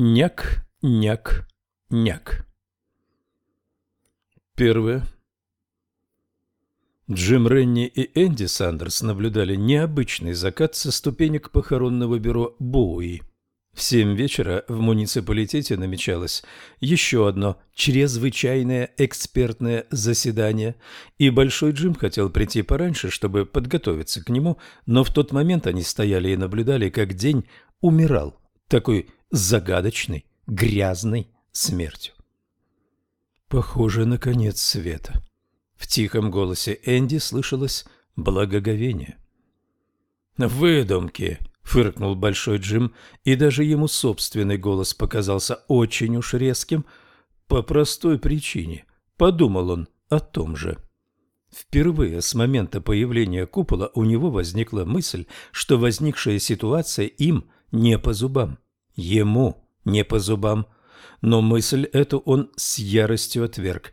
Няк, няк, няк. Первое. Джим Ренни и Энди Сандерс наблюдали необычный закат со ступенек похоронного бюро Боуи. В семь вечера в муниципалитете намечалось еще одно чрезвычайное экспертное заседание, и Большой Джим хотел прийти пораньше, чтобы подготовиться к нему, но в тот момент они стояли и наблюдали, как день умирал, такой загадочной, грязной смертью. Похоже на конец света. В тихом голосе Энди слышалось благоговение. «Выдумки!» фыркнул Большой Джим, и даже ему собственный голос показался очень уж резким. По простой причине. Подумал он о том же. Впервые с момента появления купола у него возникла мысль, что возникшая ситуация им не по зубам. Ему не по зубам. Но мысль эту он с яростью отверг.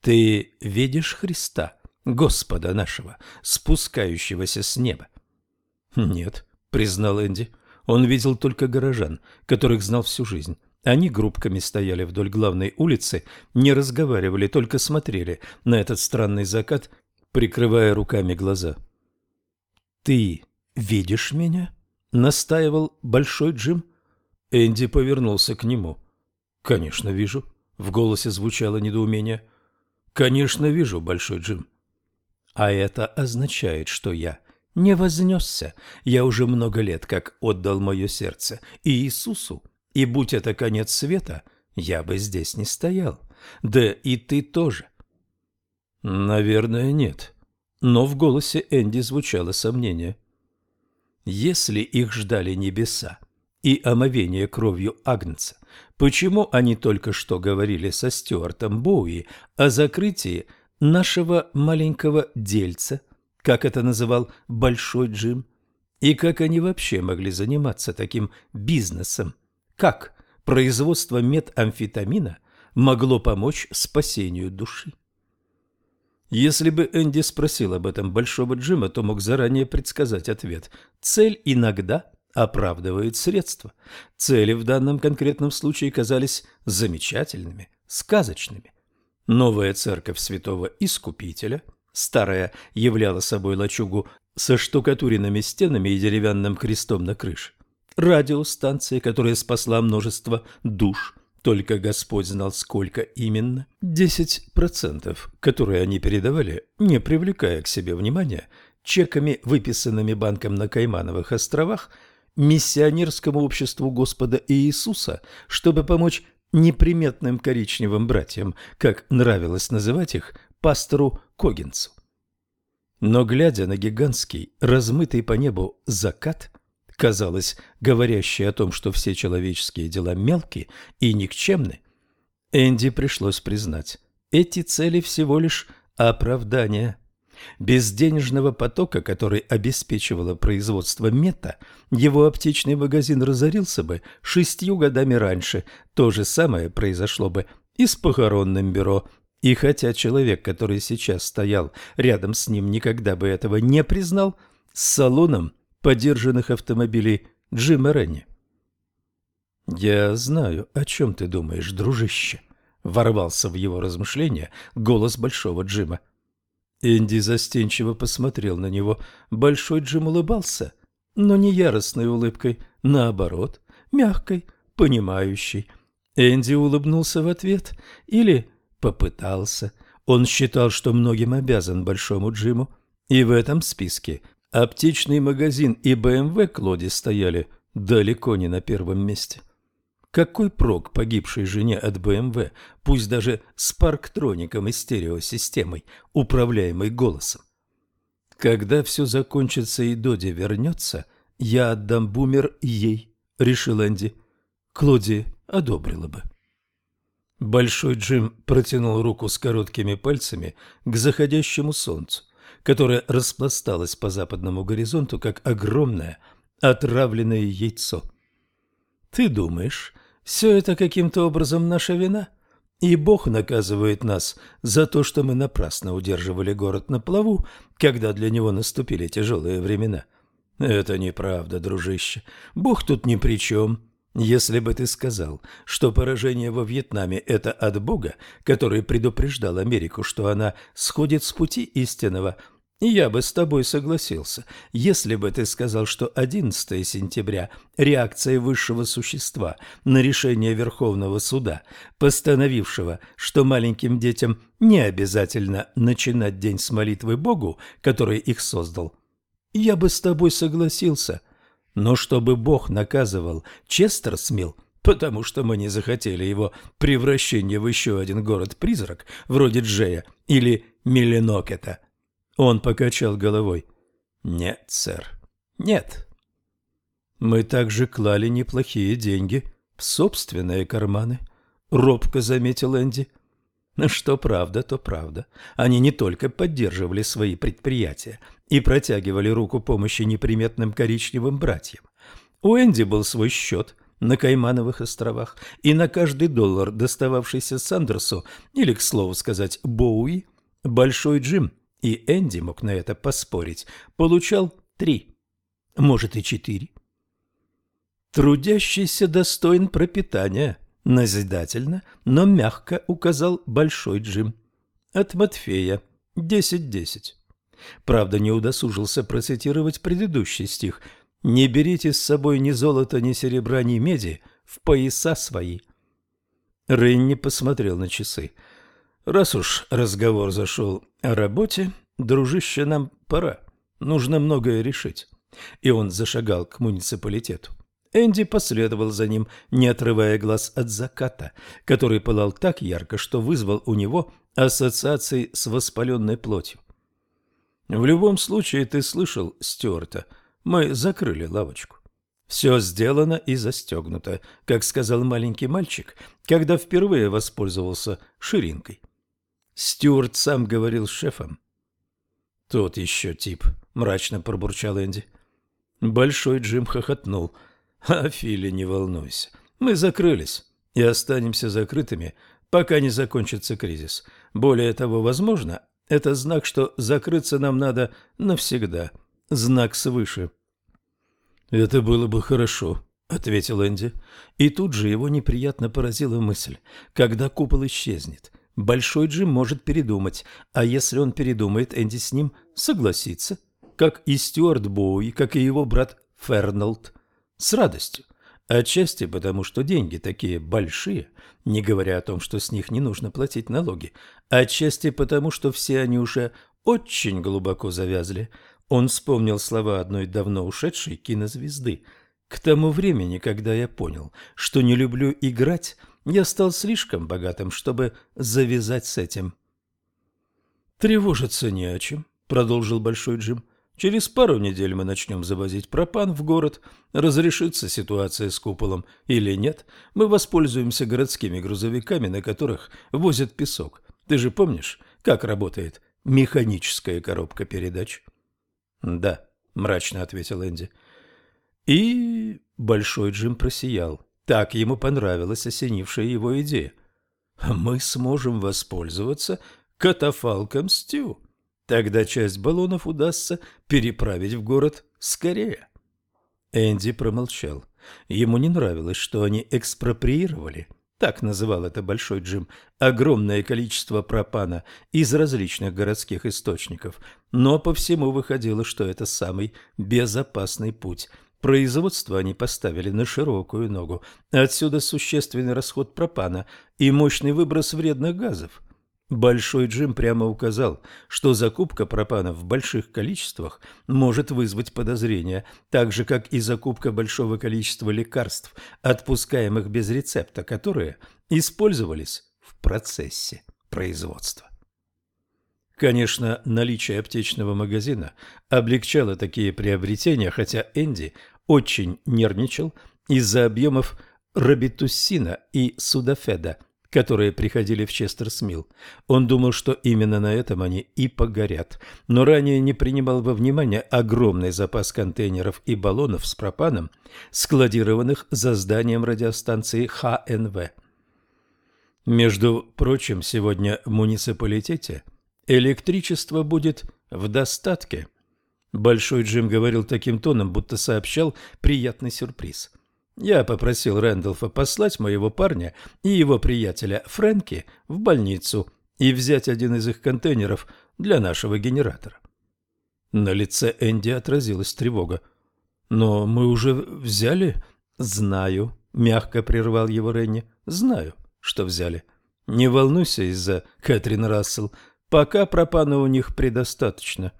«Ты видишь Христа, Господа нашего, спускающегося с неба?» «Нет», — признал Энди. Он видел только горожан, которых знал всю жизнь. Они группками стояли вдоль главной улицы, не разговаривали, только смотрели на этот странный закат, прикрывая руками глаза. «Ты видишь меня?» — настаивал Большой Джим. Энди повернулся к нему. «Конечно, вижу». В голосе звучало недоумение. «Конечно, вижу, Большой Джим». «А это означает, что я не вознесся. Я уже много лет как отдал мое сердце Иисусу, и будь это конец света, я бы здесь не стоял. Да и ты тоже. Наверное, нет. Но в голосе Энди звучало сомнение. Если их ждали небеса и омовение кровью Агнца, почему они только что говорили со Стюартом Боуи о закрытии нашего маленького дельца – как это называл Большой Джим, и как они вообще могли заниматься таким бизнесом, как производство метамфетамина могло помочь спасению души. Если бы Энди спросил об этом Большого Джима, то мог заранее предсказать ответ. Цель иногда оправдывает средства. Цели в данном конкретном случае казались замечательными, сказочными. Новая церковь святого Искупителя – Старая являла собой лачугу со штукатуренными стенами и деревянным крестом на крыше. Радиостанция, которая спасла множество душ, только Господь знал, сколько именно. Десять процентов, которые они передавали, не привлекая к себе внимания, чеками, выписанными банком на Каймановых островах, миссионерскому обществу Господа Иисуса, чтобы помочь неприметным коричневым братьям, как нравилось называть их, пастору Когинцу. Но, глядя на гигантский, размытый по небу закат, казалось, говорящий о том, что все человеческие дела мелкие и никчемны, Энди пришлось признать, эти цели всего лишь оправдание. Без денежного потока, который обеспечивало производство мета, его аптечный магазин разорился бы шестью годами раньше. То же самое произошло бы и с похоронным бюро и хотя человек, который сейчас стоял рядом с ним, никогда бы этого не признал, с салоном подержанных автомобилей Джима Ренни. «Я знаю, о чем ты думаешь, дружище», — ворвался в его размышления голос Большого Джима. Энди застенчиво посмотрел на него. Большой Джим улыбался, но не яростной улыбкой, наоборот, мягкой, понимающей. Энди улыбнулся в ответ или попытался. Он считал, что многим обязан Большому Джиму, и в этом списке аптечный магазин и БМВ Клоди стояли далеко не на первом месте. Какой прок погибшей жене от БМВ, пусть даже с парктроником и стереосистемой, управляемой голосом? Когда все закончится и Доди вернется, я отдам бумер ей, решил Энди. Клоди одобрила бы. Большой Джим протянул руку с короткими пальцами к заходящему солнцу, которое распласталось по западному горизонту, как огромное отравленное яйцо. «Ты думаешь, все это каким-то образом наша вина?» И Бог наказывает нас за то, что мы напрасно удерживали город на плаву, когда для него наступили тяжелые времена. Это неправда, дружище. Бог тут ни при чем. Если бы ты сказал, что поражение во Вьетнаме – это от Бога, который предупреждал Америку, что она сходит с пути истинного, я бы с тобой согласился. Если бы ты сказал, что 11 сентября – реакция высшего существа на решение Верховного суда, постановившего, что маленьким детям не обязательно начинать день с молитвы Богу, который их создал, я бы с тобой согласился – но чтобы Бог наказывал Честерсмил, потому что мы не захотели его превращения в еще один город-призрак, вроде Джея или Миллинокета. Он покачал головой. Нет, сэр, нет. Мы также клали неплохие деньги в собственные карманы, робко заметил Энди. Что правда, то правда. Они не только поддерживали свои предприятия и протягивали руку помощи неприметным коричневым братьям. У Энди был свой счет на Каймановых островах, и на каждый доллар, достававшийся Сандерсу, или, к слову сказать, Боуи, Большой Джим, и Энди мог на это поспорить, получал три, может и четыре. Трудящийся достоин пропитания – Назидательно, но мягко указал Большой Джим. От Матфея. Десять-десять. Правда, не удосужился процитировать предыдущий стих. «Не берите с собой ни золота, ни серебра, ни меди в пояса свои». Ренни посмотрел на часы. «Раз уж разговор зашел о работе, дружище, нам пора. Нужно многое решить». И он зашагал к муниципалитету. Энди последовал за ним, не отрывая глаз от заката, который пылал так ярко, что вызвал у него ассоциации с воспаленной плотью. «В любом случае, ты слышал Стюарта. Мы закрыли лавочку. Все сделано и застегнуто, как сказал маленький мальчик, когда впервые воспользовался ширинкой. Стюарт сам говорил с шефом. «Тот еще тип», — мрачно пробурчал Энди. Большой Джим хохотнул — а, Фили, не волнуйся. Мы закрылись и останемся закрытыми, пока не закончится кризис. Более того, возможно, это знак, что закрыться нам надо навсегда. Знак свыше. Это было бы хорошо, ответил Энди. И тут же его неприятно поразила мысль. Когда купол исчезнет, Большой Джим может передумать, а если он передумает, Энди с ним согласится, как и Стюарт Боуи, как и его брат Фернолд. С радостью. Отчасти потому, что деньги такие большие, не говоря о том, что с них не нужно платить налоги. Отчасти потому, что все они уже очень глубоко завязли. Он вспомнил слова одной давно ушедшей кинозвезды. К тому времени, когда я понял, что не люблю играть, я стал слишком богатым, чтобы завязать с этим. «Тревожиться не о чем», — продолжил Большой Джим. Через пару недель мы начнем завозить пропан в город. Разрешится ситуация с куполом или нет, мы воспользуемся городскими грузовиками, на которых возят песок. Ты же помнишь, как работает механическая коробка передач? — Да, — мрачно ответил Энди. И Большой Джим просиял. Так ему понравилась осенившая его идея. «Мы сможем воспользоваться катафалком Стю». Тогда часть баллонов удастся переправить в город скорее. Энди промолчал. Ему не нравилось, что они экспроприировали, так называл это Большой Джим, огромное количество пропана из различных городских источников, но по всему выходило, что это самый безопасный путь. Производство они поставили на широкую ногу. Отсюда существенный расход пропана и мощный выброс вредных газов – Большой Джим прямо указал, что закупка пропана в больших количествах может вызвать подозрения, так же, как и закупка большого количества лекарств, отпускаемых без рецепта, которые использовались в процессе производства. Конечно, наличие аптечного магазина облегчало такие приобретения, хотя Энди очень нервничал из-за объемов робитуссина и судафеда – которые приходили в Честерсмил. Он думал, что именно на этом они и погорят, но ранее не принимал во внимание огромный запас контейнеров и баллонов с пропаном, складированных за зданием радиостанции ХНВ. Между прочим, сегодня в муниципалитете электричество будет в достатке. Большой Джим говорил таким тоном, будто сообщал приятный сюрприз – Я попросил Рэндалфа послать моего парня и его приятеля Фрэнки в больницу и взять один из их контейнеров для нашего генератора. На лице Энди отразилась тревога. «Но мы уже взяли?» «Знаю», — мягко прервал его Ренни. «Знаю, что взяли. Не волнуйся из-за Кэтрин Рассел. Пока пропана у них предостаточно».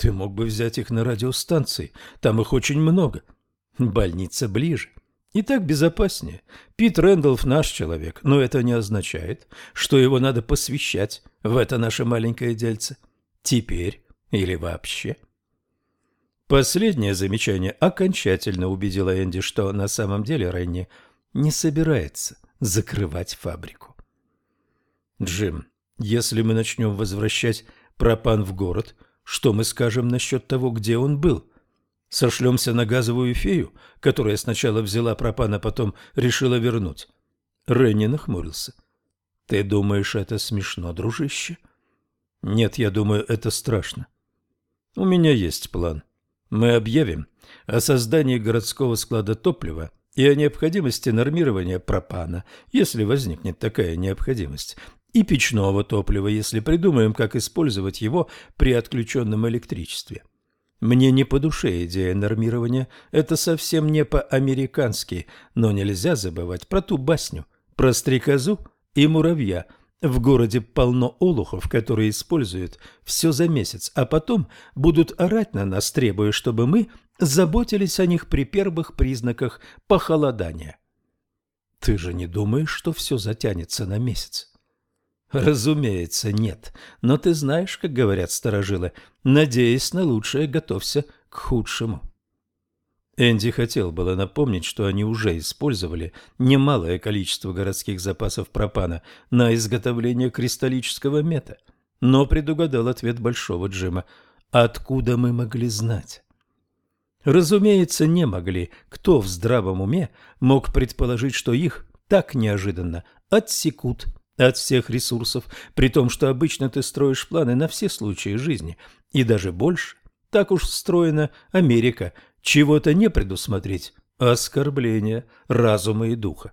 «Ты мог бы взять их на радиостанции. Там их очень много. Больница ближе. И так безопаснее. Пит Рэндалф наш человек, но это не означает, что его надо посвящать в это наше маленькое дельце. Теперь или вообще. Последнее замечание окончательно убедило Энди, что на самом деле Ренни не собирается закрывать фабрику. «Джим, если мы начнем возвращать пропан в город, что мы скажем насчет того, где он был?» Сошлемся на газовую фею, которая сначала взяла пропан, а потом решила вернуть. Ренни нахмурился. Ты думаешь, это смешно, дружище? Нет, я думаю, это страшно. У меня есть план. Мы объявим о создании городского склада топлива и о необходимости нормирования пропана, если возникнет такая необходимость, и печного топлива, если придумаем, как использовать его при отключенном электричестве. Мне не по душе идея нормирования, это совсем не по-американски, но нельзя забывать про ту басню, про стрекозу и муравья. В городе полно олухов, которые используют все за месяц, а потом будут орать на нас, требуя, чтобы мы заботились о них при первых признаках похолодания. Ты же не думаешь, что все затянется на месяц? Разумеется, нет. Но ты знаешь, как говорят старожилы, надеясь на лучшее, готовься к худшему. Энди хотел было напомнить, что они уже использовали немалое количество городских запасов пропана на изготовление кристаллического мета, но предугадал ответ Большого Джима. Откуда мы могли знать? Разумеется, не могли. Кто в здравом уме мог предположить, что их так неожиданно отсекут от всех ресурсов, при том, что обычно ты строишь планы на все случаи жизни, и даже больше. Так уж встроена Америка, чего-то не предусмотреть, оскорбление разума и духа.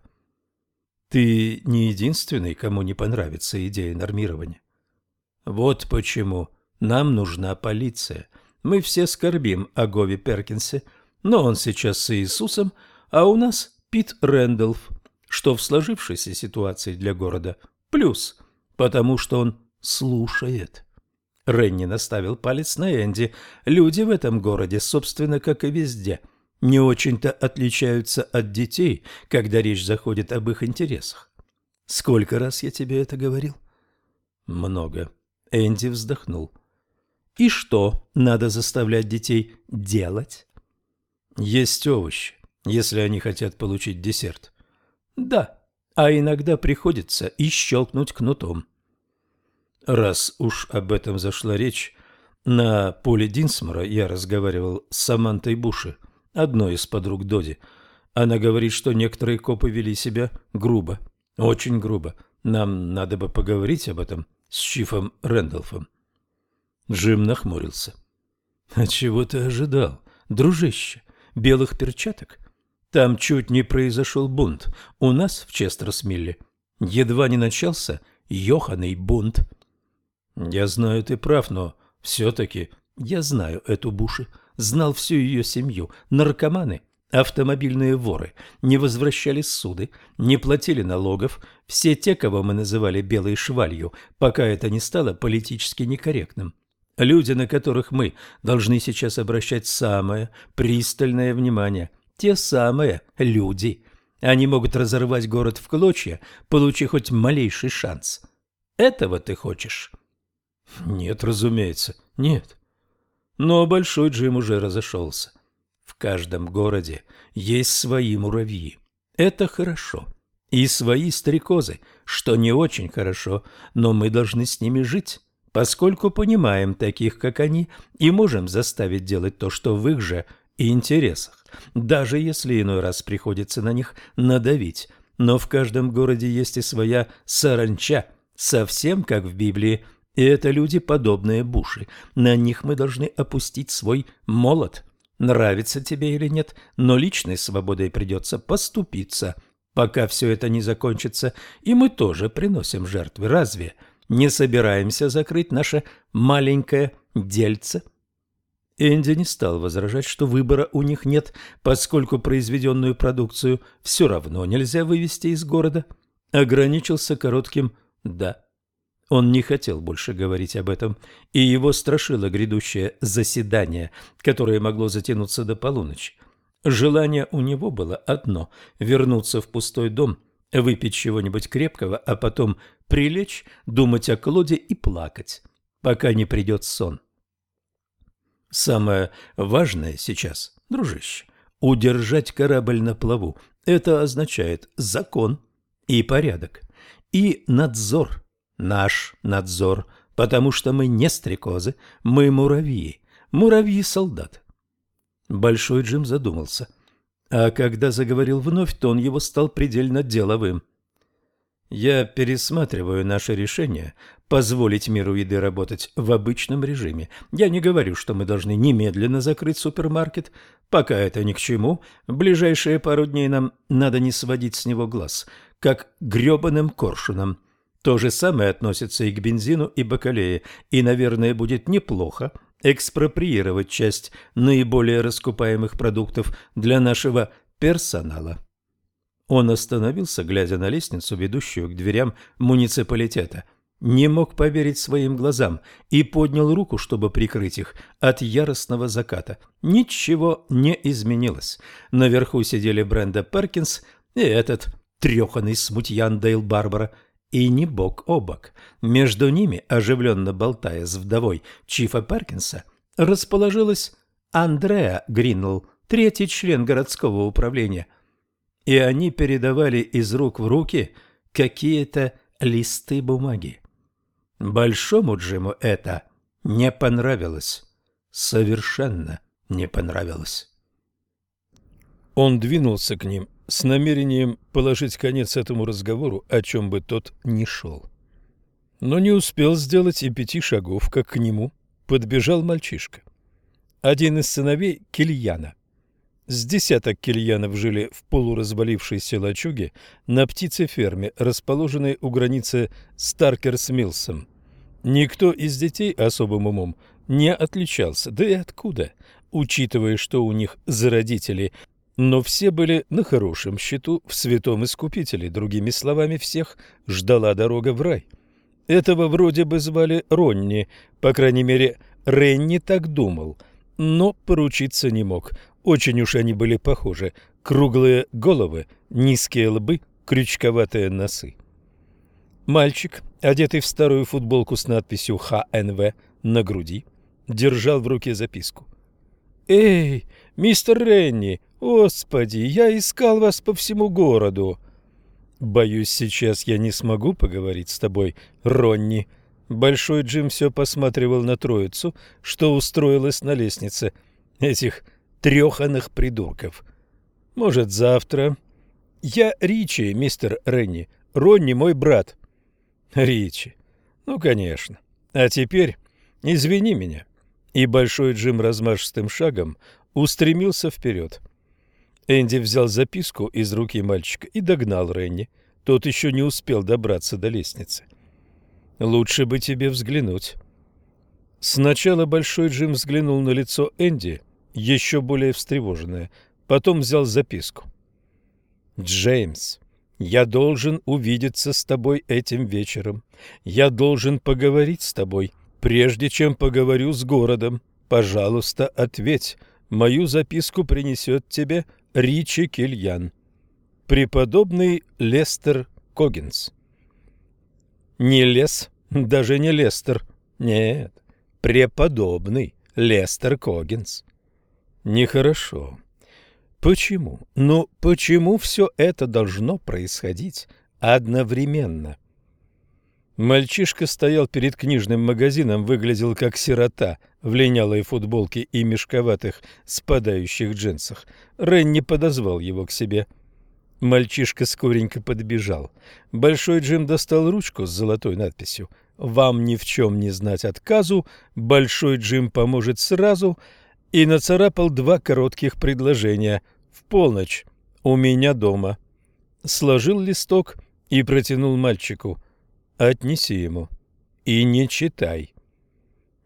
Ты не единственный, кому не понравится идея нормирования. Вот почему нам нужна полиция. Мы все скорбим о Гове Перкинсе, но он сейчас с Иисусом, а у нас Пит Рэндалф, что в сложившейся ситуации для города Плюс, потому что он слушает. Ренни наставил палец на Энди. Люди в этом городе, собственно, как и везде, не очень-то отличаются от детей, когда речь заходит об их интересах. Сколько раз я тебе это говорил? Много. Энди вздохнул. И что надо заставлять детей делать? Есть овощи, если они хотят получить десерт. Да, а иногда приходится и щелкнуть кнутом. Раз уж об этом зашла речь, на поле Динсмора я разговаривал с Самантой Буши, одной из подруг Доди. Она говорит, что некоторые копы вели себя грубо, очень грубо. Нам надо бы поговорить об этом с Чифом Рэндалфом. Джим нахмурился. — А чего ты ожидал, дружище? Белых перчаток? Там чуть не произошел бунт. У нас в Честерсмилле едва не начался Йоханный бунт. Я знаю, ты прав, но все-таки я знаю эту Буши, знал всю ее семью. Наркоманы, автомобильные воры, не возвращали суды, не платили налогов. Все те, кого мы называли белой швалью, пока это не стало политически некорректным. Люди, на которых мы должны сейчас обращать самое пристальное внимание – те самые люди. Они могут разорвать город в клочья, получив хоть малейший шанс. Этого ты хочешь? Нет, разумеется, нет. Но Большой Джим уже разошелся. В каждом городе есть свои муравьи. Это хорошо. И свои стрекозы, что не очень хорошо, но мы должны с ними жить, поскольку понимаем таких, как они, и можем заставить делать то, что в их же интересах, даже если иной раз приходится на них надавить. Но в каждом городе есть и своя саранча, совсем как в Библии, и это люди, подобные Буши. На них мы должны опустить свой молот. нравится тебе или нет, но личной свободой придется поступиться, пока все это не закончится, и мы тоже приносим жертвы. Разве не собираемся закрыть наше маленькое дельце?» Энди не стал возражать, что выбора у них нет, поскольку произведенную продукцию все равно нельзя вывести из города. Ограничился коротким «да». Он не хотел больше говорить об этом, и его страшило грядущее заседание, которое могло затянуться до полуночи. Желание у него было одно – вернуться в пустой дом, выпить чего-нибудь крепкого, а потом прилечь, думать о Клоде и плакать, пока не придет сон. Самое важное сейчас, дружище, удержать корабль на плаву. Это означает закон и порядок, и надзор – наш надзор, потому что мы не стрекозы, мы муравьи, муравьи-солдаты. Большой Джим задумался, а когда заговорил вновь, то он его стал предельно деловым. Я пересматриваю наше решение позволить миру еды работать в обычном режиме. Я не говорю, что мы должны немедленно закрыть супермаркет. Пока это ни к чему. Ближайшие пару дней нам надо не сводить с него глаз, как гребаным коршуном. То же самое относится и к бензину и бакалее, и, наверное, будет неплохо экспроприировать часть наиболее раскупаемых продуктов для нашего персонала. Он остановился, глядя на лестницу, ведущую к дверям муниципалитета. Не мог поверить своим глазам и поднял руку, чтобы прикрыть их от яростного заката. Ничего не изменилось. Наверху сидели Бренда Перкинс и этот треханный смутьян Дейл Барбара – и не бок о бок. Между ними, оживленно болтая с вдовой Чифа Перкинса, расположилась Андреа Гринелл, третий член городского управления. И они передавали из рук в руки какие-то листы бумаги. Большому Джиму это не понравилось. Совершенно не понравилось. Он двинулся к ним с намерением положить конец этому разговору, о чем бы тот ни шел. Но не успел сделать и пяти шагов, как к нему подбежал мальчишка. Один из сыновей Кильяна. С десяток кильянов жили в полуразвалившейся лачуге на птицеферме, расположенной у границы с Таркерс-Милсом. Никто из детей особым умом не отличался, да и откуда, учитывая, что у них за родители – но все были на хорошем счету в святом Искупителе, другими словами, всех ждала дорога в рай. Этого вроде бы звали Ронни, по крайней мере, Ренни так думал, но поручиться не мог. Очень уж они были похожи. Круглые головы, низкие лбы, крючковатые носы. Мальчик, одетый в старую футболку с надписью «ХНВ» на груди, держал в руке записку. «Эй, мистер Ренни, Господи, я искал вас по всему городу. Боюсь, сейчас я не смогу поговорить с тобой, Ронни. Большой Джим все посматривал на троицу, что устроилась на лестнице. Этих треханых придурков. Может, завтра. Я Ричи, мистер Ренни. Ронни мой брат. Ричи. Ну, конечно. А теперь извини меня. И Большой Джим размашистым шагом устремился вперед. Энди взял записку из руки мальчика и догнал Ренни. Тот еще не успел добраться до лестницы. «Лучше бы тебе взглянуть». Сначала Большой Джим взглянул на лицо Энди, еще более встревоженное, потом взял записку. «Джеймс, я должен увидеться с тобой этим вечером. Я должен поговорить с тобой, прежде чем поговорю с городом. Пожалуйста, ответь. Мою записку принесет тебе Ричи Кильян. Преподобный Лестер Когинс. Не Лес, даже не Лестер. Нет, преподобный Лестер Когинс. Нехорошо. Почему? Ну, почему все это должно происходить одновременно? Мальчишка стоял перед книжным магазином, выглядел как сирота в линялой футболке и мешковатых спадающих джинсах. Ренни подозвал его к себе. Мальчишка скоренько подбежал. Большой Джим достал ручку с золотой надписью «Вам ни в чем не знать отказу, Большой Джим поможет сразу», и нацарапал два коротких предложения в полночь у меня дома. Сложил листок и протянул мальчику. Отнеси ему и не читай.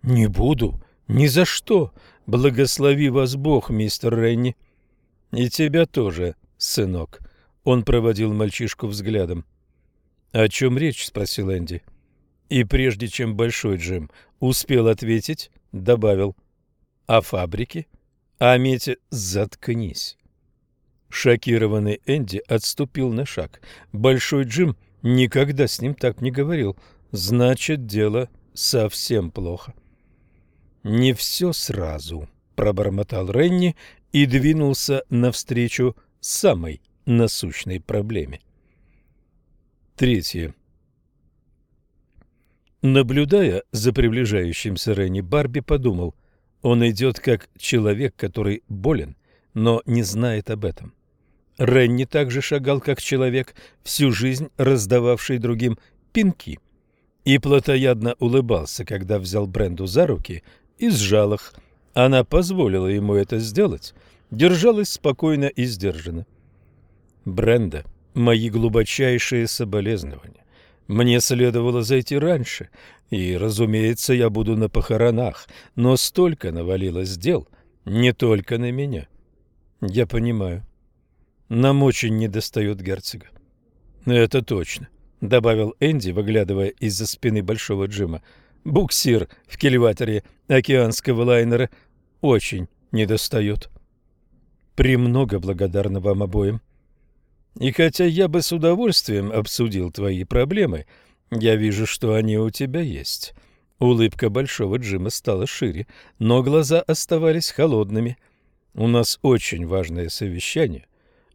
Не буду, ни за что. Благослови вас Бог, мистер Ренни. И тебя тоже, сынок. Он проводил мальчишку взглядом. О чем речь? спросил Энди. И прежде чем Большой Джим успел ответить, добавил. О фабрике? О мете заткнись. Шокированный Энди отступил на шаг. Большой Джим никогда с ним так не говорил. Значит, дело совсем плохо. «Не все сразу», — пробормотал Ренни и двинулся навстречу самой насущной проблеме. Третье. Наблюдая за приближающимся Ренни, Барби подумал, он идет как человек, который болен, но не знает об этом. Ренни также шагал как человек, всю жизнь раздававший другим пинки, и плотоядно улыбался, когда взял Бренду за руки и сжал их. Она позволила ему это сделать, держалась спокойно и сдержанно. «Бренда, мои глубочайшие соболезнования. Мне следовало зайти раньше, и, разумеется, я буду на похоронах, но столько навалилось дел, не только на меня. Я понимаю. Нам очень недостает герцога. Это точно, добавил Энди, выглядывая из-за спины большого Джима. Буксир в кильваторе океанского лайнера очень недостает. Премного благодарна вам обоим. И хотя я бы с удовольствием обсудил твои проблемы, я вижу, что они у тебя есть. Улыбка большого Джима стала шире, но глаза оставались холодными. У нас очень важное совещание,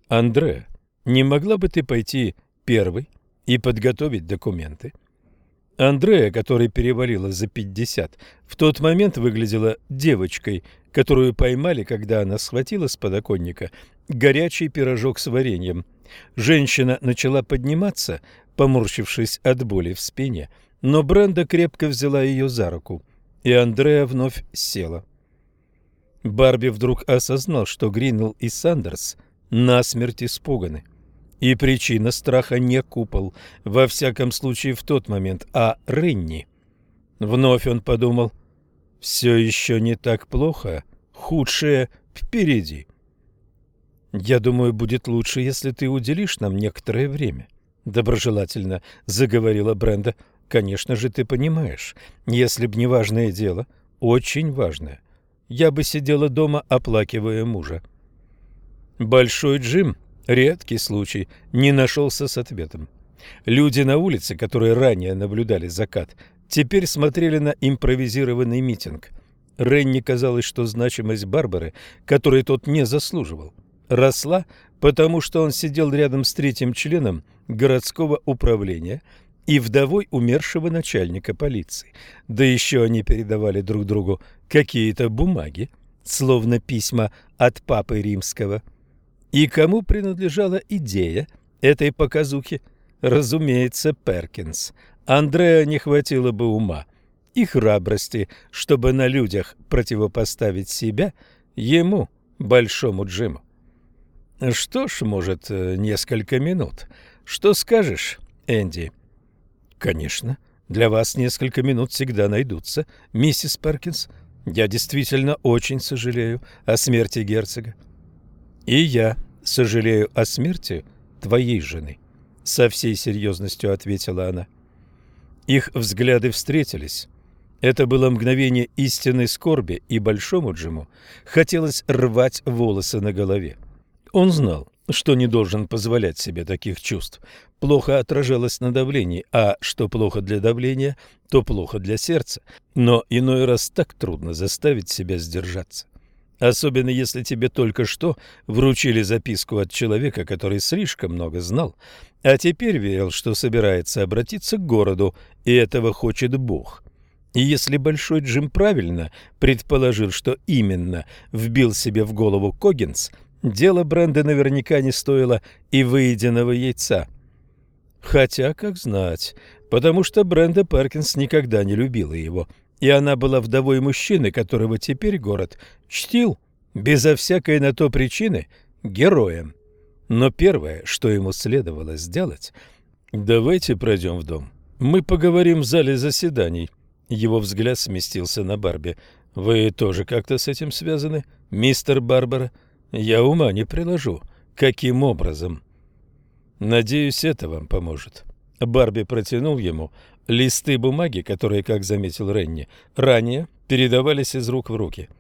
Андре, не могла бы ты пойти первой и подготовить документы? Андрея, которой перевалила за пятьдесят, в тот момент выглядела девочкой, которую поймали, когда она схватила с подоконника горячий пирожок с вареньем. Женщина начала подниматься, поморщившись от боли в спине, но Бренда крепко взяла ее за руку, и Андрея вновь села. Барби вдруг осознал, что Гринвелл и Сандерс насмерть испуганы. И причина страха не купол, во всяком случае в тот момент, а Ренни. Вновь он подумал, все еще не так плохо, худшее впереди. «Я думаю, будет лучше, если ты уделишь нам некоторое время», — доброжелательно заговорила Бренда. «Конечно же, ты понимаешь, если б не важное дело, очень важное, я бы сидела дома, оплакивая мужа». Большой Джим, редкий случай, не нашелся с ответом. Люди на улице, которые ранее наблюдали закат, теперь смотрели на импровизированный митинг. Ренни казалось, что значимость Барбары, которой тот не заслуживал, росла, потому что он сидел рядом с третьим членом городского управления и вдовой умершего начальника полиции. Да еще они передавали друг другу какие-то бумаги, словно письма от папы римского – и кому принадлежала идея этой показухи? Разумеется, Перкинс. Андреа не хватило бы ума и храбрости, чтобы на людях противопоставить себя ему, Большому Джиму. Что ж, может, несколько минут. Что скажешь, Энди? Конечно, для вас несколько минут всегда найдутся, миссис Перкинс. Я действительно очень сожалею о смерти герцога. И я сожалею о смерти твоей жены, со всей серьезностью ответила она. Их взгляды встретились. Это было мгновение истинной скорби, и Большому Джиму хотелось рвать волосы на голове. Он знал, что не должен позволять себе таких чувств. Плохо отражалось на давлении, а что плохо для давления, то плохо для сердца. Но иной раз так трудно заставить себя сдержаться. Особенно если тебе только что вручили записку от человека, который слишком много знал, а теперь верил, что собирается обратиться к городу, и этого хочет Бог. И если Большой Джим правильно предположил, что именно вбил себе в голову Когинс, дело Бренда наверняка не стоило и выеденного яйца. Хотя, как знать, потому что Бренда Перкинс никогда не любила его и она была вдовой мужчины, которого теперь город чтил, безо всякой на то причины, героем. Но первое, что ему следовало сделать, давайте пройдем в дом. Мы поговорим в зале заседаний. Его взгляд сместился на Барби. Вы тоже как-то с этим связаны, мистер Барбара? Я ума не приложу. Каким образом? Надеюсь, это вам поможет. Барби протянул ему листы бумаги, которые, как заметил Ренни, ранее передавались из рук в руки.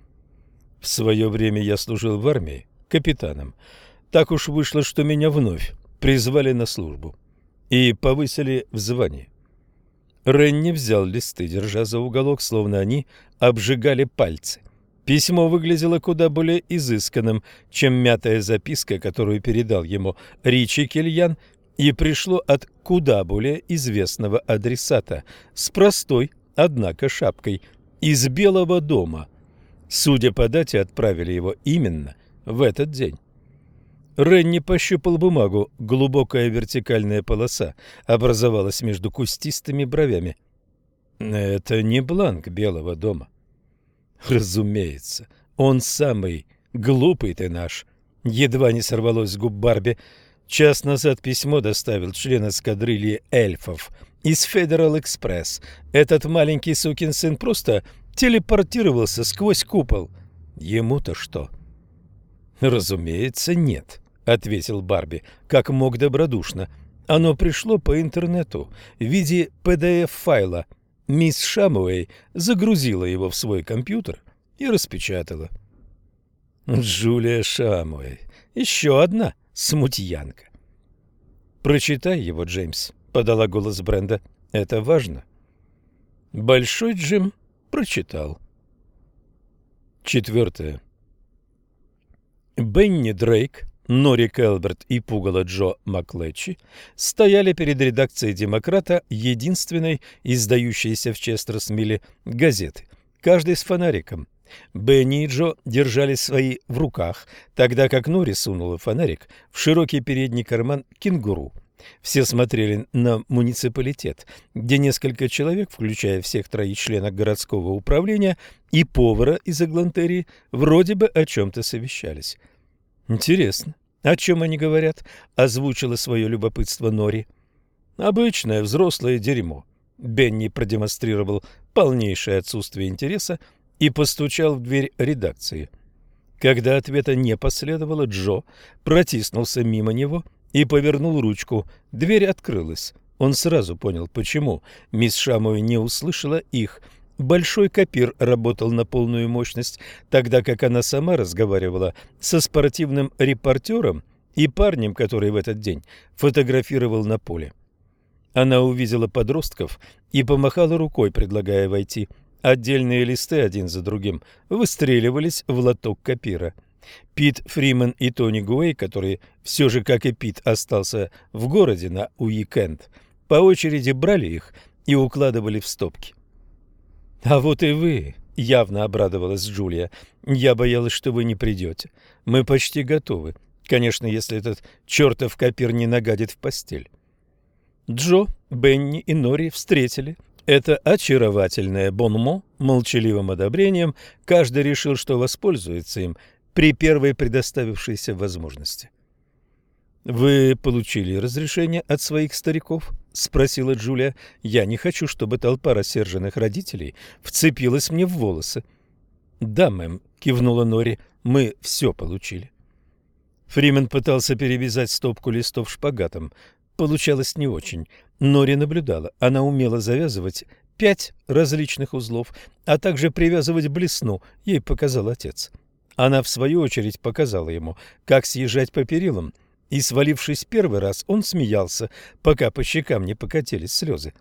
В свое время я служил в армии капитаном. Так уж вышло, что меня вновь призвали на службу и повысили в звании. Ренни взял листы, держа за уголок, словно они обжигали пальцы. Письмо выглядело куда более изысканным, чем мятая записка, которую передал ему Ричи Кельян, и пришло от куда более известного адресата с простой, однако, шапкой из Белого дома. Судя по дате, отправили его именно в этот день. Ренни пощупал бумагу. Глубокая вертикальная полоса образовалась между кустистыми бровями. Это не бланк Белого дома. Разумеется, он самый глупый ты наш. Едва не сорвалось с губ Барби. Час назад письмо доставил член эскадрильи эльфов из Федерал Экспресс. Этот маленький сукин сын просто телепортировался сквозь купол. Ему-то что? Разумеется, нет ответил Барби, как мог добродушно. Оно пришло по интернету в виде PDF-файла. Мисс Шамуэй загрузила его в свой компьютер и распечатала. Джулия Шамуэй. Еще одна смутьянка. «Прочитай его, Джеймс», — подала голос Бренда. «Это важно». Большой Джим прочитал. Четвертое. Бенни Дрейк Нори Келберт и пугало Джо Маклетчи стояли перед редакцией «Демократа», единственной издающейся в Честерсмиле газеты, каждый с фонариком. Бенни и Джо держали свои в руках, тогда как Нори сунула фонарик в широкий передний карман кенгуру. Все смотрели на муниципалитет, где несколько человек, включая всех троих членов городского управления и повара из Аглантерии, вроде бы о чем-то совещались. Интересно, о чем они говорят? Озвучила свое любопытство Нори. Обычное взрослое дерьмо. Бенни продемонстрировал полнейшее отсутствие интереса и постучал в дверь редакции. Когда ответа не последовало, Джо протиснулся мимо него и повернул ручку. Дверь открылась. Он сразу понял, почему мисс Шамой не услышала их – Большой копир работал на полную мощность, тогда как она сама разговаривала со спортивным репортером и парнем, который в этот день фотографировал на поле. Она увидела подростков и помахала рукой, предлагая войти. Отдельные листы один за другим выстреливались в лоток копира. Пит Фриман и Тони Гуэй, который все же, как и Пит, остался в городе на уикенд, по очереди брали их и укладывали в стопки. «А вот и вы!» — явно обрадовалась Джулия. «Я боялась, что вы не придете. Мы почти готовы. Конечно, если этот чертов копир не нагадит в постель». Джо, Бенни и Нори встретили это очаровательное бонмо молчаливым одобрением. Каждый решил, что воспользуется им при первой предоставившейся возможности. «Вы получили разрешение от своих стариков?» — спросила Джулия. «Я не хочу, чтобы толпа рассерженных родителей вцепилась мне в волосы». «Да, мэм», — кивнула Нори, — «мы все получили». Фримен пытался перевязать стопку листов шпагатом. Получалось не очень. Нори наблюдала. Она умела завязывать пять различных узлов, а также привязывать блесну, ей показал отец. Она, в свою очередь, показала ему, как съезжать по перилам — и, свалившись первый раз, он смеялся, пока по щекам не покатились слезы.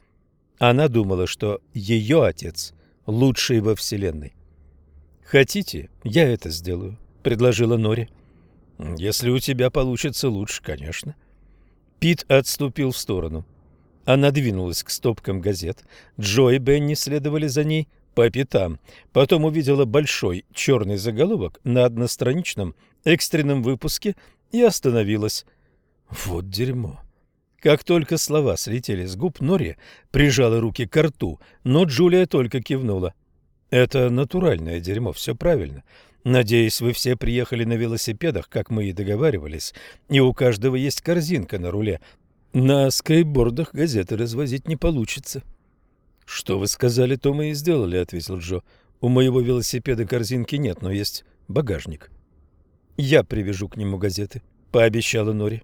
Она думала, что ее отец лучший во вселенной. «Хотите, я это сделаю», — предложила Нори. «Если у тебя получится лучше, конечно». Пит отступил в сторону. Она двинулась к стопкам газет. Джо и Бенни следовали за ней по пятам. Потом увидела большой черный заголовок на одностраничном экстренном выпуске и остановилась. Вот дерьмо. Как только слова слетели с губ, Нори прижала руки к рту, но Джулия только кивнула. Это натуральное дерьмо, все правильно. Надеюсь, вы все приехали на велосипедах, как мы и договаривались, и у каждого есть корзинка на руле. На скейбордах газеты развозить не получится. — Что вы сказали, то мы и сделали, — ответил Джо. — У моего велосипеда корзинки нет, но есть багажник. — Я привяжу к нему газеты, — пообещала Нори.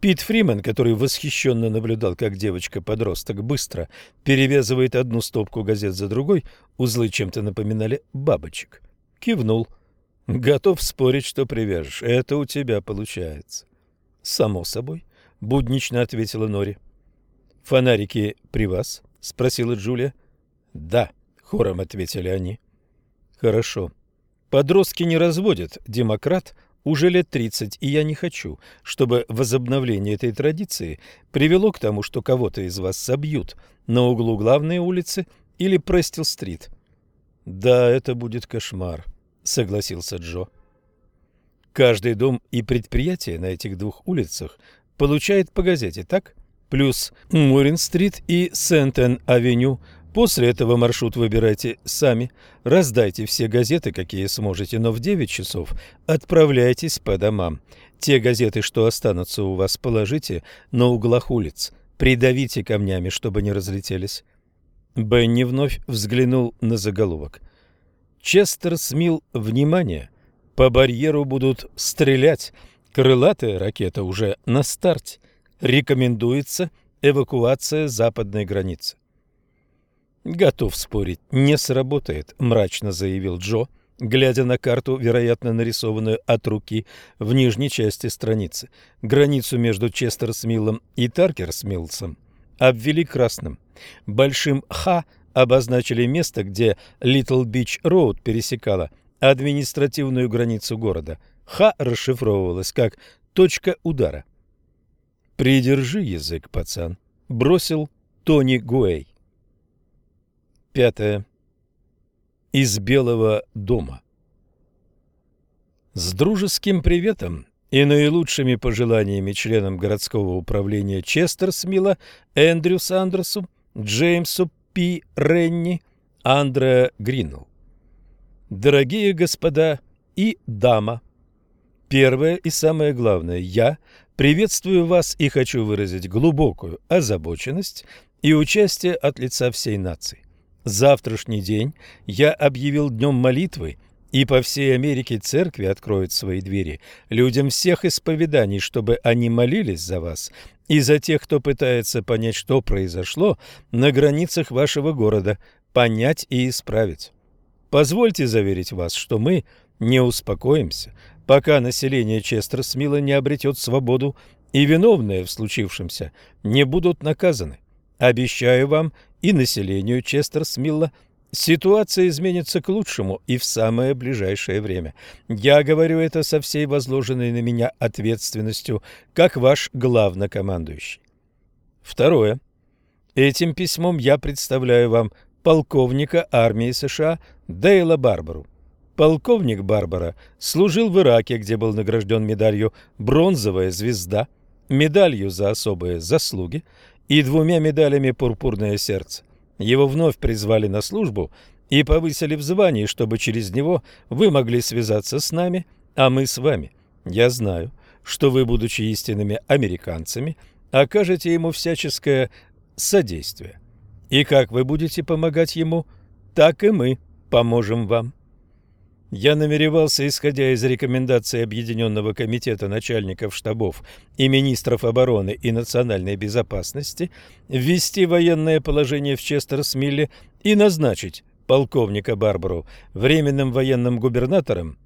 Пит Фримен, который восхищенно наблюдал, как девочка-подросток быстро перевязывает одну стопку газет за другой, узлы чем-то напоминали бабочек. Кивнул. «Готов спорить, что привяжешь. Это у тебя получается». «Само собой», — буднично ответила Нори. «Фонарики при вас?» — спросила Джулия. «Да», — хором ответили они. «Хорошо. Подростки не разводят. Демократ — уже лет 30, и я не хочу, чтобы возобновление этой традиции привело к тому, что кого-то из вас собьют на углу главной улицы или Престил-стрит. Да, это будет кошмар, согласился Джо. Каждый дом и предприятие на этих двух улицах получает по газете, так? Плюс Мурин-стрит и Сентен-авеню – После этого маршрут выбирайте сами, раздайте все газеты, какие сможете, но в 9 часов отправляйтесь по домам. Те газеты, что останутся у вас, положите на углах улиц, придавите камнями, чтобы не разлетелись. Бенни вновь взглянул на заголовок. Честер смил внимание. По барьеру будут стрелять. Крылатая ракета уже на старте. Рекомендуется эвакуация западной границы. «Готов спорить, не сработает», — мрачно заявил Джо, глядя на карту, вероятно, нарисованную от руки в нижней части страницы. Границу между Честерсмиллом и Таркерсмиллсом обвели красным. Большим «Х» обозначили место, где Литл Бич Роуд пересекала административную границу города. «Х» расшифровывалось как «точка удара». «Придержи язык, пацан», — бросил Тони Гуэй. Пятое. Из Белого дома. С дружеским приветом и наилучшими пожеланиями членам городского управления Честерсмила, Эндрю Сандерсу, Джеймсу Пи Ренни, Андреа Гринелл. Дорогие господа и дама, первое и самое главное, я приветствую вас и хочу выразить глубокую озабоченность и участие от лица всей нации. Завтрашний день я объявил днем молитвы, и по всей Америке церкви откроют свои двери людям всех исповеданий, чтобы они молились за вас и за тех, кто пытается понять, что произошло на границах вашего города, понять и исправить. Позвольте заверить вас, что мы не успокоимся, пока население Честерсмила не обретет свободу и виновные в случившемся не будут наказаны. Обещаю вам и населению Честерсмилла, ситуация изменится к лучшему и в самое ближайшее время. Я говорю это со всей возложенной на меня ответственностью, как ваш главнокомандующий. Второе. Этим письмом я представляю вам полковника армии США Дейла Барбару. Полковник Барбара служил в Ираке, где был награжден медалью «Бронзовая звезда», медалью за особые заслуги и двумя медалями «Пурпурное сердце». Его вновь призвали на службу и повысили в звании, чтобы через него вы могли связаться с нами, а мы с вами. Я знаю, что вы, будучи истинными американцами, окажете ему всяческое содействие. И как вы будете помогать ему, так и мы поможем вам. Я намеревался, исходя из рекомендаций Объединенного комитета начальников штабов и министров обороны и национальной безопасности, ввести военное положение в Честерсмилле и назначить полковника Барбару временным военным губернатором.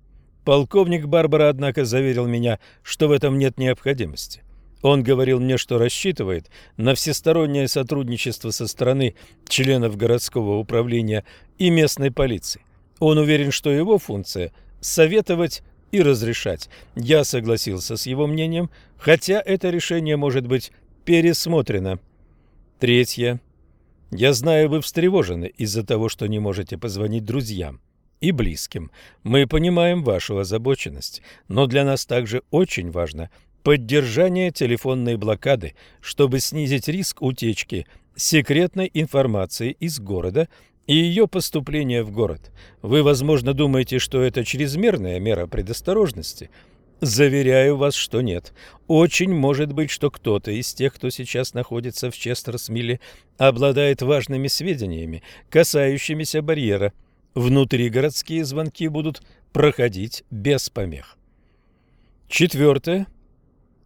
Полковник Барбара, однако, заверил меня, что в этом нет необходимости. Он говорил мне, что рассчитывает на всестороннее сотрудничество со стороны членов городского управления и местной полиции. Он уверен, что его функция – советовать и разрешать. Я согласился с его мнением, хотя это решение может быть пересмотрено. Третье. Я знаю, вы встревожены из-за того, что не можете позвонить друзьям и близким. Мы понимаем вашу озабоченность, но для нас также очень важно поддержание телефонной блокады, чтобы снизить риск утечки секретной информации из города и ее поступление в город. Вы, возможно, думаете, что это чрезмерная мера предосторожности. Заверяю вас, что нет. Очень может быть, что кто-то из тех, кто сейчас находится в Честерсмилле, обладает важными сведениями, касающимися барьера. Внутри городские звонки будут проходить без помех. Четвертое.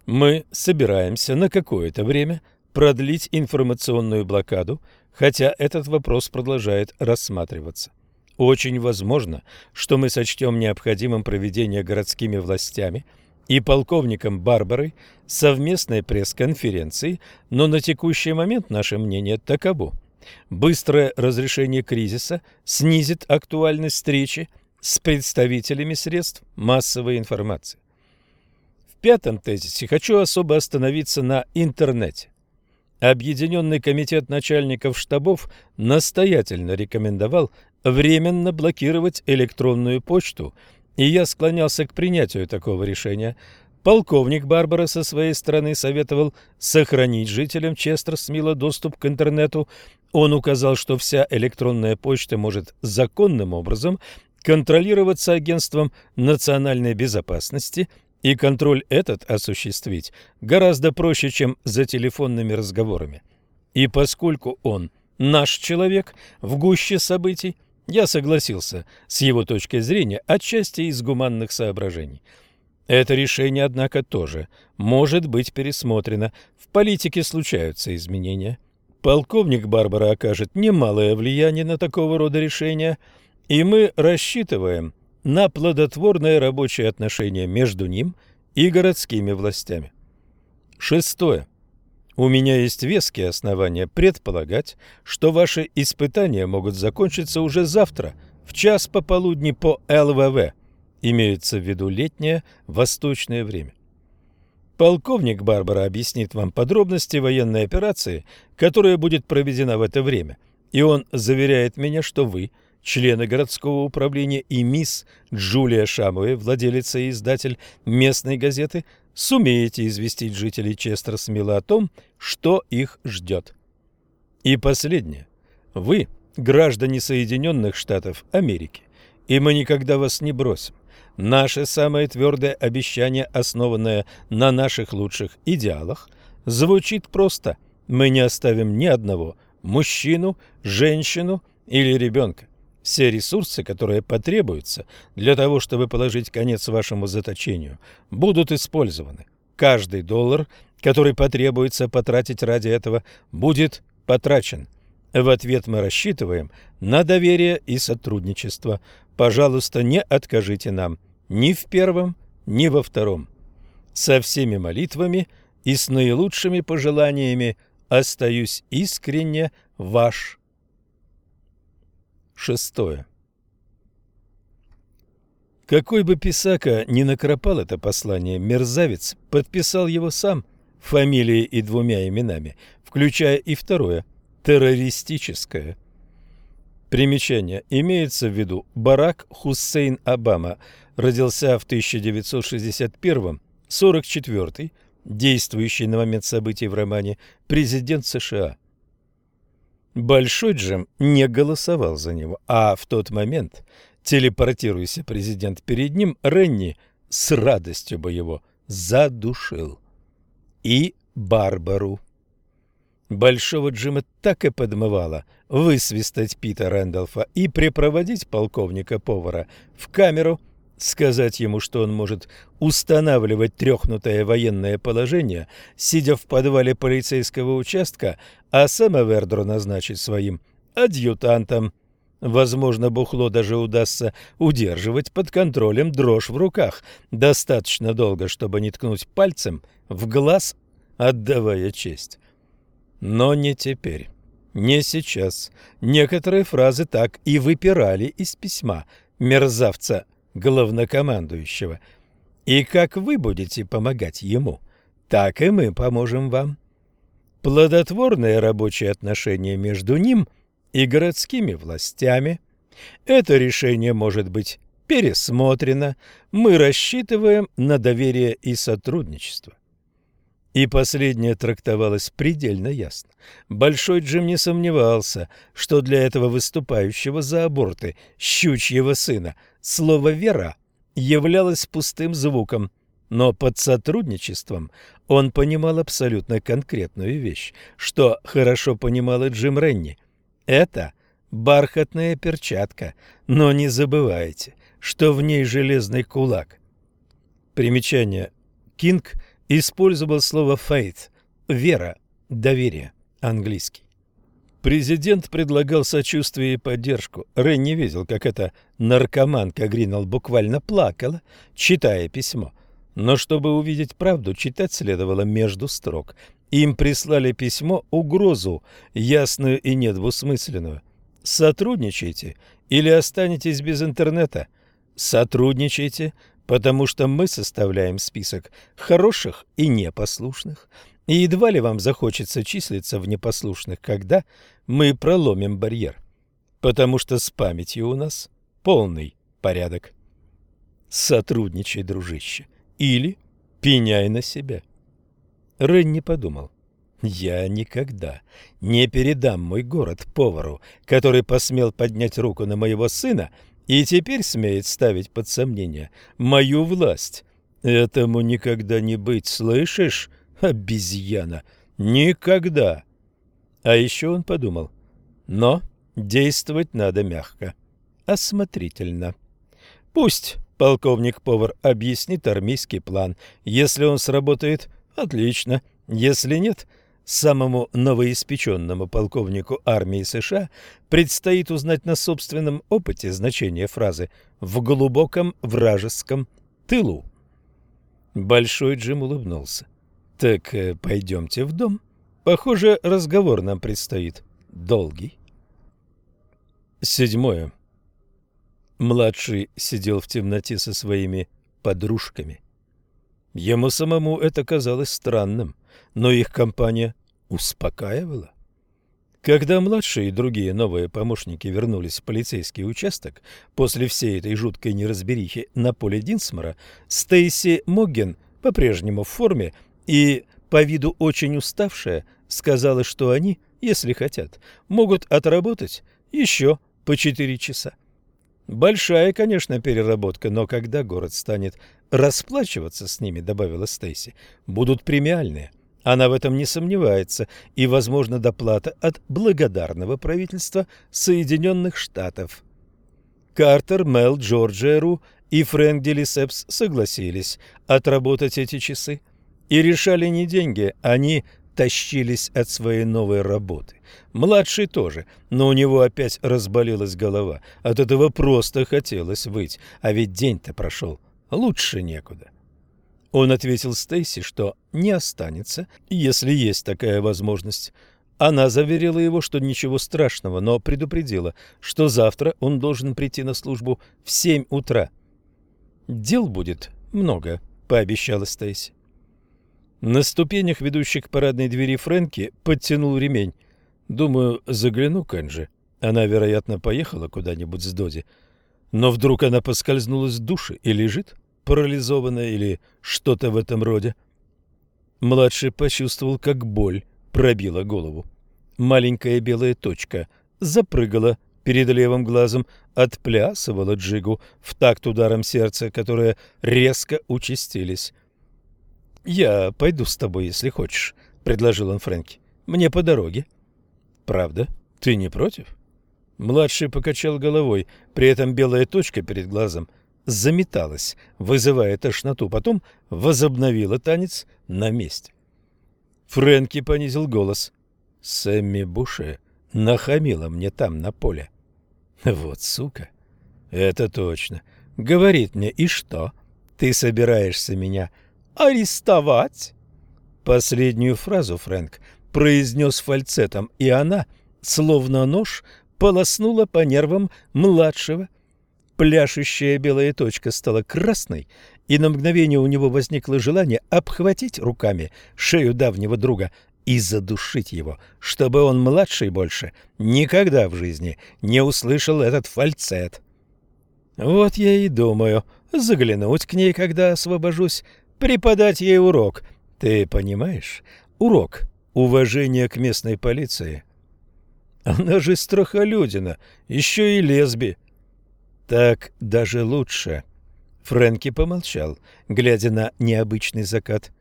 Мы собираемся на какое-то время продлить информационную блокаду, хотя этот вопрос продолжает рассматриваться. Очень возможно, что мы сочтем необходимым проведение городскими властями и полковником Барбарой совместной пресс-конференции, но на текущий момент наше мнение таково. Быстрое разрешение кризиса снизит актуальность встречи с представителями средств массовой информации. В пятом тезисе хочу особо остановиться на интернете. Объединенный комитет начальников штабов настоятельно рекомендовал временно блокировать электронную почту, и я склонялся к принятию такого решения. Полковник Барбара со своей стороны советовал сохранить жителям Честерсмила доступ к интернету. Он указал, что вся электронная почта может законным образом контролироваться агентством национальной безопасности – и контроль этот осуществить гораздо проще, чем за телефонными разговорами. И поскольку он наш человек в гуще событий, я согласился с его точкой зрения отчасти из гуманных соображений. Это решение, однако, тоже может быть пересмотрено. В политике случаются изменения. Полковник Барбара окажет немалое влияние на такого рода решения, и мы рассчитываем – на плодотворное рабочее отношение между ним и городскими властями. Шестое. У меня есть веские основания предполагать, что ваши испытания могут закончиться уже завтра, в час пополудни по ЛВВ. Имеется в виду летнее восточное время. Полковник Барбара объяснит вам подробности военной операции, которая будет проведена в это время, и он заверяет меня, что вы – члены городского управления и мисс Джулия Шамуэ, владелица и издатель местной газеты, сумеете известить жителей Честерсмила о том, что их ждет. И последнее. Вы – граждане Соединенных Штатов Америки, и мы никогда вас не бросим. Наше самое твердое обещание, основанное на наших лучших идеалах, звучит просто – мы не оставим ни одного мужчину, женщину или ребенка. Все ресурсы, которые потребуются для того, чтобы положить конец вашему заточению, будут использованы. Каждый доллар, который потребуется потратить ради этого, будет потрачен. В ответ мы рассчитываем на доверие и сотрудничество. Пожалуйста, не откажите нам ни в первом, ни во втором. Со всеми молитвами и с наилучшими пожеланиями остаюсь искренне ваш Шестое. Какой бы писака ни накропал это послание, мерзавец подписал его сам, фамилией и двумя именами, включая и второе – террористическое. Примечание. Имеется в виду Барак Хуссейн Обама, родился в 1961-44, действующий на момент событий в романе президент США. Большой Джим не голосовал за него, а в тот момент, телепортируйся президент перед ним, Ренни с радостью бы его задушил. И Барбару. Большого Джима так и подмывало высвистать Пита Рэндалфа и припроводить полковника-повара в камеру сказать ему, что он может устанавливать трехнутое военное положение, сидя в подвале полицейского участка, а сама Вердру назначить своим адъютантом. Возможно, Бухло даже удастся удерживать под контролем дрожь в руках достаточно долго, чтобы не ткнуть пальцем в глаз, отдавая честь. Но не теперь. Не сейчас. Некоторые фразы так и выпирали из письма мерзавца главнокомандующего. И как вы будете помогать ему, так и мы поможем вам. Плодотворное рабочее отношение между ним и городскими властями. Это решение может быть пересмотрено. Мы рассчитываем на доверие и сотрудничество. И последнее трактовалось предельно ясно. Большой Джим не сомневался, что для этого выступающего за аборты щучьего сына слово «вера» являлось пустым звуком, но под сотрудничеством он понимал абсолютно конкретную вещь, что хорошо понимал и Джим Ренни. Это бархатная перчатка, но не забывайте, что в ней железный кулак. Примечание. Кинг использовал слово «faith» – «вера», «доверие» английский. Президент предлагал сочувствие и поддержку. Ренни видел, как эта наркоманка Гринелл буквально плакала, читая письмо. Но чтобы увидеть правду, читать следовало между строк. Им прислали письмо угрозу, ясную и недвусмысленную. Сотрудничайте или останетесь без интернета. Сотрудничайте, потому что мы составляем список хороших и непослушных. И едва ли вам захочется числиться в непослушных, когда мы проломим барьер. Потому что с памятью у нас полный порядок. Сотрудничай, дружище или пеняй на себя. Ренни подумал. Я никогда не передам мой город повару, который посмел поднять руку на моего сына и теперь смеет ставить под сомнение мою власть. Этому никогда не быть, слышишь, обезьяна? Никогда. А еще он подумал. Но действовать надо мягко, осмотрительно. Пусть Полковник-повар объяснит армейский план. Если он сработает, отлично. Если нет, самому новоиспеченному полковнику армии США предстоит узнать на собственном опыте значение фразы «в глубоком вражеском тылу». Большой Джим улыбнулся. «Так э, пойдемте в дом. Похоже, разговор нам предстоит долгий». Седьмое. Младший сидел в темноте со своими подружками. Ему самому это казалось странным, но их компания успокаивала. Когда младшие и другие новые помощники вернулись в полицейский участок после всей этой жуткой неразберихи на поле Динсмора, Стейси Могген, по-прежнему в форме и по виду очень уставшая, сказала, что они, если хотят, могут отработать еще по четыре часа. Большая, конечно, переработка, но когда город станет расплачиваться с ними, добавила Стейси, будут премиальные. Она в этом не сомневается, и, возможно, доплата от благодарного правительства Соединенных Штатов. Картер, Мел, Джорджия Ру и Фрэнк Делисепс согласились отработать эти часы. И решали не деньги, они тащились от своей новой работы. Младший тоже, но у него опять разболелась голова. От этого просто хотелось выть, а ведь день-то прошел. Лучше некуда. Он ответил Стейси, что не останется, если есть такая возможность. Она заверила его, что ничего страшного, но предупредила, что завтра он должен прийти на службу в семь утра. «Дел будет много», — пообещала Стейси. На ступенях, ведущих к парадной двери Фрэнки, подтянул ремень. Думаю, загляну к Энджи. Она, вероятно, поехала куда-нибудь с Доди. Но вдруг она поскользнулась в душе и лежит, парализованная или что-то в этом роде. Младший почувствовал, как боль пробила голову. Маленькая белая точка запрыгала перед левым глазом, отплясывала Джигу в такт ударом сердца, которые резко участились. «Я пойду с тобой, если хочешь», — предложил он Фрэнки. «Мне по дороге». «Правда? Ты не против?» Младший покачал головой, при этом белая точка перед глазом заметалась, вызывая тошноту, потом возобновила танец на месте. Фрэнки понизил голос. «Сэмми Буше нахамила мне там, на поле». «Вот сука!» «Это точно. Говорит мне, и что? Ты собираешься меня арестовать?» Последнюю фразу Фрэнк произнес фальцетом, и она, словно нож, полоснула по нервам младшего. Пляшущая белая точка стала красной, и на мгновение у него возникло желание обхватить руками шею давнего друга и задушить его, чтобы он младший больше никогда в жизни не услышал этот фальцет. Вот я и думаю, заглянуть к ней, когда освобожусь, преподать ей урок, Ты понимаешь? Урок уважения к местной полиции. Она же страхолюдина, еще и лесби. Так даже лучше. Фрэнки помолчал, глядя на необычный закат.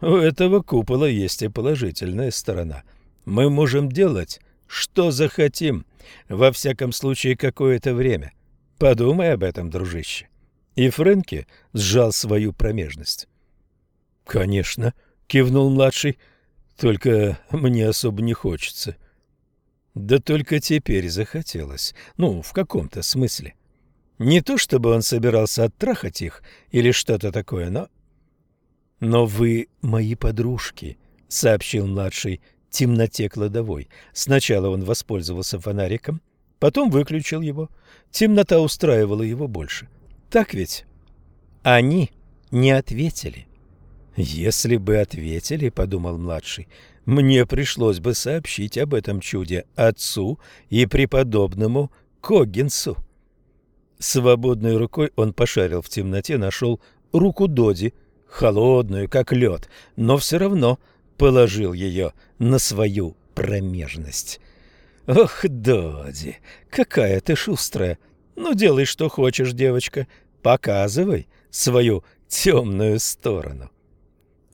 У этого купола есть и положительная сторона. Мы можем делать, что захотим, во всяком случае какое-то время. Подумай об этом, дружище. И Фрэнки сжал свою промежность. «Конечно», — кивнул младший, — «только мне особо не хочется». Да только теперь захотелось. Ну, в каком-то смысле. Не то чтобы он собирался оттрахать их или что-то такое, но... «Но вы мои подружки», — сообщил младший темноте кладовой. Сначала он воспользовался фонариком, потом выключил его. Темнота устраивала его больше. Так ведь? Они не ответили. «Если бы ответили, — подумал младший, — мне пришлось бы сообщить об этом чуде отцу и преподобному Коггинсу». Свободной рукой он пошарил в темноте, нашел руку Доди, холодную, как лед, но все равно положил ее на свою промежность. «Ох, Доди, какая ты шустрая! Ну, делай, что хочешь, девочка, показывай свою темную сторону».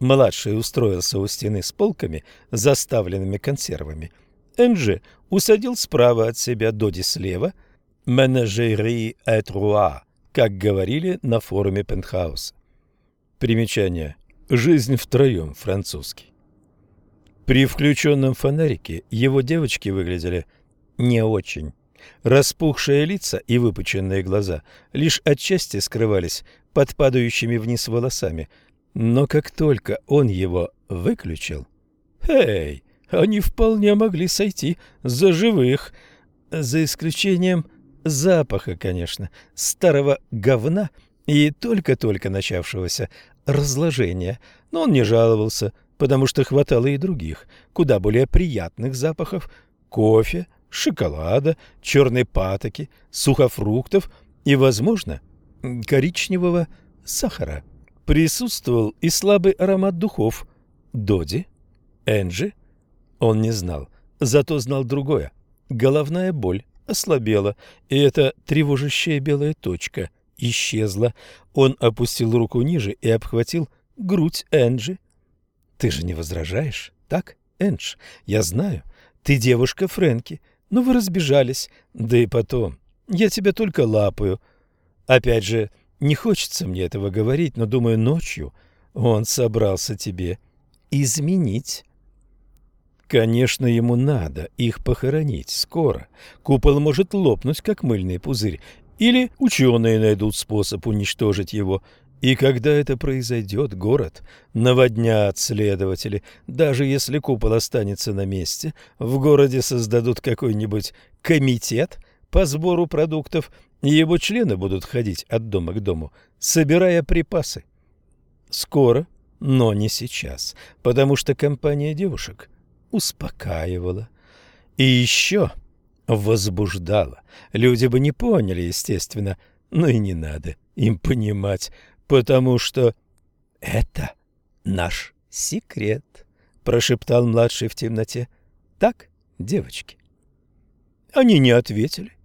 Младший устроился у стены с полками, заставленными консервами. Энджи усадил справа от себя Доди слева. «Менеджери этруа», как говорили на форуме Пентхауса. Примечание. «Жизнь втроем» французский. При включенном фонарике его девочки выглядели не очень. Распухшие лица и выпученные глаза лишь отчасти скрывались под падающими вниз волосами – но как только он его выключил... Эй, они вполне могли сойти за живых, за исключением запаха, конечно, старого говна и только-только начавшегося разложения. Но он не жаловался, потому что хватало и других, куда более приятных запахов – кофе, шоколада, черной патоки, сухофруктов и, возможно, коричневого сахара. Присутствовал и слабый аромат духов. Доди? Энджи? Он не знал, зато знал другое. Головная боль ослабела, и эта тревожащая белая точка исчезла. Он опустил руку ниже и обхватил грудь Энджи. «Ты же не возражаешь, так, Эндж? Я знаю, ты девушка Фрэнки, но вы разбежались. Да и потом, я тебя только лапаю. Опять же, не хочется мне этого говорить, но, думаю, ночью он собрался тебе изменить. Конечно, ему надо их похоронить скоро. Купол может лопнуть, как мыльный пузырь, или ученые найдут способ уничтожить его. И когда это произойдет, город наводнят следователи. Даже если купол останется на месте, в городе создадут какой-нибудь комитет по сбору продуктов – его члены будут ходить от дома к дому, собирая припасы. Скоро, но не сейчас, потому что компания девушек успокаивала. И еще возбуждала. Люди бы не поняли, естественно, но и не надо им понимать, потому что это наш секрет, прошептал младший в темноте. Так, девочки? Они не ответили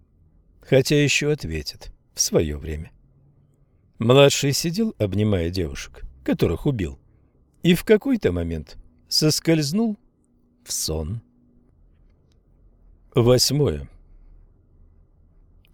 хотя еще ответит в свое время. Младший сидел, обнимая девушек, которых убил, и в какой-то момент соскользнул в сон. Восьмое.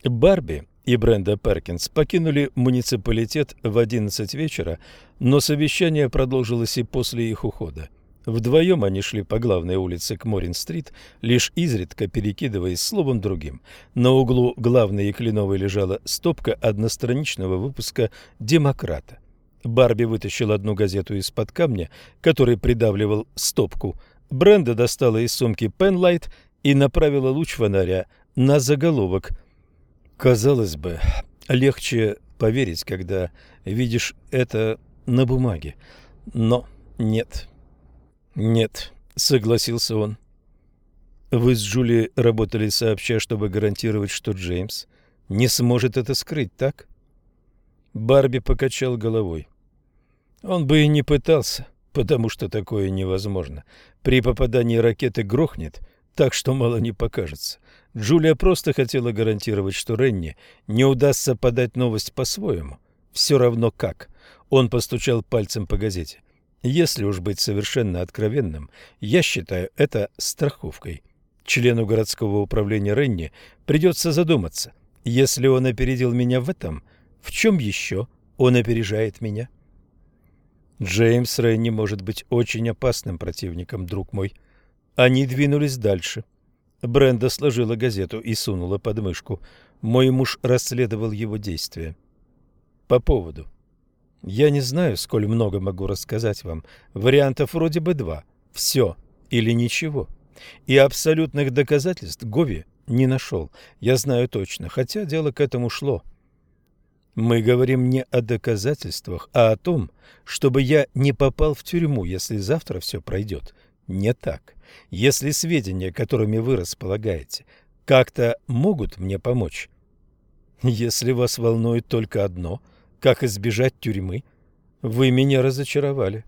Барби и Бренда Перкинс покинули муниципалитет в 11 вечера, но совещание продолжилось и после их ухода. Вдвоем они шли по главной улице к Морин-стрит, лишь изредка перекидываясь словом другим. На углу главной и кленовой лежала стопка одностраничного выпуска «Демократа». Барби вытащил одну газету из-под камня, который придавливал стопку. Бренда достала из сумки пенлайт и направила луч фонаря на заголовок. Казалось бы, легче поверить, когда видишь это на бумаге. Но нет. «Нет», — согласился он. «Вы с Джули работали сообща, чтобы гарантировать, что Джеймс не сможет это скрыть, так?» Барби покачал головой. «Он бы и не пытался», — потому что такое невозможно. При попадании ракеты грохнет, так что мало не покажется. Джулия просто хотела гарантировать, что Ренни не удастся подать новость по-своему. Все равно как. Он постучал пальцем по газете. Если уж быть совершенно откровенным, я считаю это страховкой. Члену городского управления Ренни придется задуматься. Если он опередил меня в этом, в чем еще он опережает меня? Джеймс Ренни может быть очень опасным противником, друг мой. Они двинулись дальше. Бренда сложила газету и сунула под мышку. Мой муж расследовал его действия. По поводу. Я не знаю, сколь много могу рассказать вам. Вариантов вроде бы два. Все или ничего. И абсолютных доказательств Гови не нашел. Я знаю точно, хотя дело к этому шло. Мы говорим не о доказательствах, а о том, чтобы я не попал в тюрьму, если завтра все пройдет не так. Если сведения, которыми вы располагаете, как-то могут мне помочь. Если вас волнует только одно, как избежать тюрьмы, вы меня разочаровали.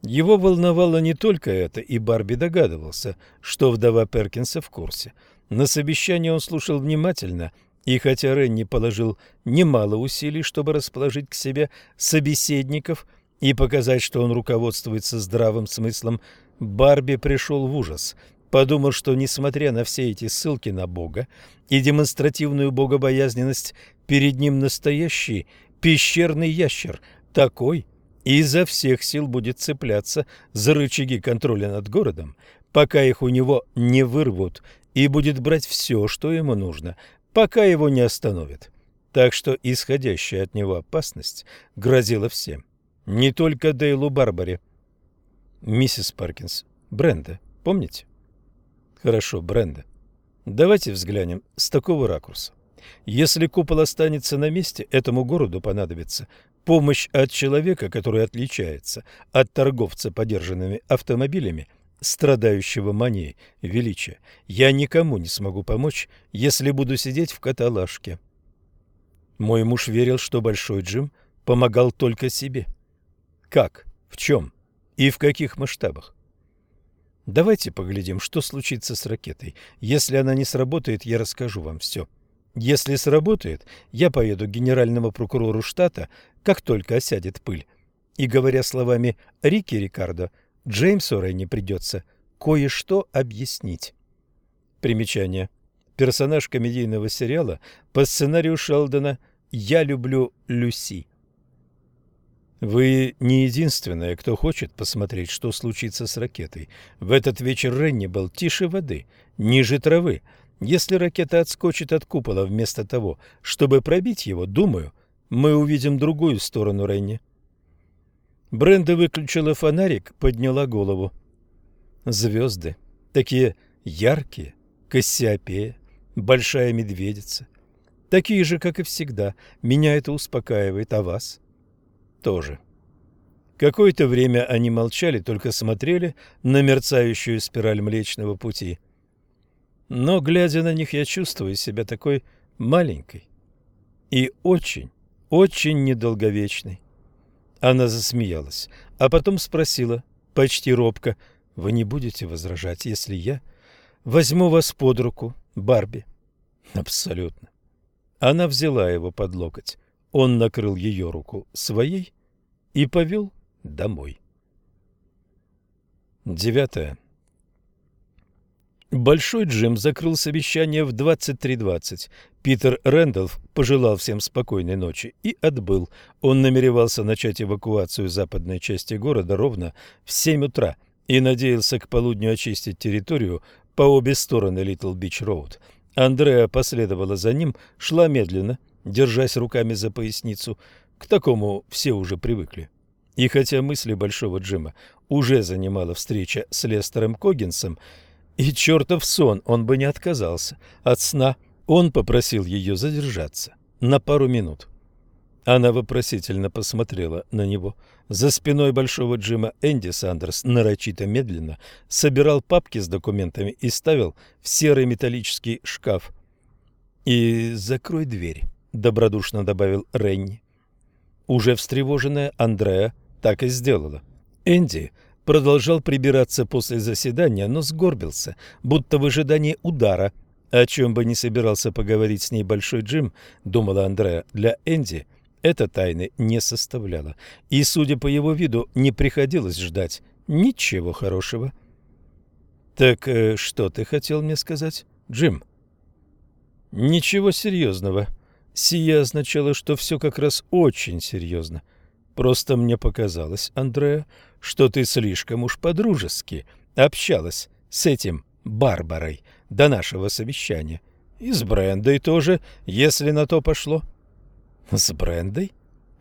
Его волновало не только это, и Барби догадывался, что вдова Перкинса в курсе. На совещании он слушал внимательно и хотя Ренни положил немало усилий, чтобы расположить к себе собеседников и показать, что он руководствуется здравым смыслом, Барби пришел в ужас. Подумал, что, несмотря на все эти ссылки на Бога и демонстративную богобоязненность, перед ним настоящий пещерный ящер, такой и изо всех сил будет цепляться за рычаги контроля над городом, пока их у него не вырвут, и будет брать все, что ему нужно, пока его не остановят. Так что исходящая от него опасность грозила всем, не только Дейлу Барбаре. Миссис Паркинс, Бренда, помните? Хорошо, Бренда. Давайте взглянем с такого ракурса. Если купол останется на месте, этому городу понадобится помощь от человека, который отличается от торговца подержанными автомобилями страдающего манией величия. Я никому не смогу помочь, если буду сидеть в каталажке. Мой муж верил, что Большой Джим помогал только себе. Как? В чем? И в каких масштабах? Давайте поглядим, что случится с ракетой. Если она не сработает, я расскажу вам все. Если сработает, я поеду к генеральному прокурору штата, как только осядет пыль. И, говоря словами Рики Рикардо, Джеймсу Ренни придется кое-что объяснить. Примечание. Персонаж комедийного сериала по сценарию Шелдона «Я люблю Люси». Вы не единственная, кто хочет посмотреть, что случится с ракетой. В этот вечер Ренни был тише воды, ниже травы. Если ракета отскочит от купола вместо того, чтобы пробить его, думаю, мы увидим другую сторону Ренни. Бренда выключила фонарик, подняла голову. Звезды, такие яркие, Кассиопея, большая медведица. Такие же, как и всегда. Меня это успокаивает, а вас? Тоже. Какое-то время они молчали, только смотрели на мерцающую спираль Млечного Пути. Но, глядя на них, я чувствую себя такой маленькой и очень, очень недолговечной. Она засмеялась, а потом спросила, почти робко, «Вы не будете возражать, если я возьму вас под руку, Барби?» «Абсолютно». Она взяла его под локоть. Он накрыл ее руку своей и повел домой. Девятое. Большой Джим закрыл совещание в 23.20. Питер Рэндалф пожелал всем спокойной ночи и отбыл. Он намеревался начать эвакуацию западной части города ровно в 7 утра и надеялся к полудню очистить территорию по обе стороны Литл Бич Роуд. Андреа последовала за ним, шла медленно, держась руками за поясницу. К такому все уже привыкли. И хотя мысли Большого Джима уже занимала встреча с Лестером Когинсом, и чертов сон, он бы не отказался. От сна он попросил ее задержаться на пару минут. Она вопросительно посмотрела на него. За спиной большого Джима Энди Сандерс нарочито медленно собирал папки с документами и ставил в серый металлический шкаф. «И закрой дверь», — добродушно добавил Ренни. Уже встревоженная Андреа так и сделала. Энди продолжал прибираться после заседания, но сгорбился, будто в ожидании удара. О чем бы ни собирался поговорить с ней Большой Джим, думала Андреа, для Энди это тайны не составляло. И, судя по его виду, не приходилось ждать ничего хорошего. «Так э, что ты хотел мне сказать, Джим?» «Ничего серьезного. Сия означало, что все как раз очень серьезно. Просто мне показалось, Андреа, что ты слишком уж по-дружески общалась с этим Барбарой до нашего совещания. И с Брендой тоже, если на то пошло. С Брендой?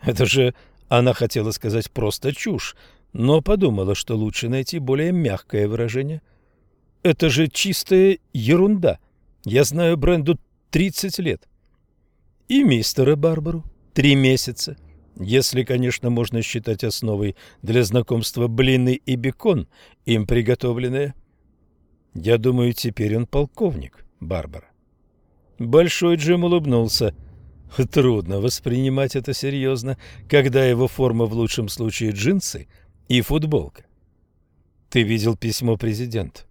Это же она хотела сказать просто чушь, но подумала, что лучше найти более мягкое выражение. Это же чистая ерунда. Я знаю Бренду 30 лет. И мистера Барбару три месяца. Если, конечно, можно считать основой для знакомства блины и бекон, им приготовленные. Я думаю, теперь он полковник, Барбара. Большой Джим улыбнулся. Трудно воспринимать это серьезно, когда его форма в лучшем случае джинсы и футболка. Ты видел письмо президента?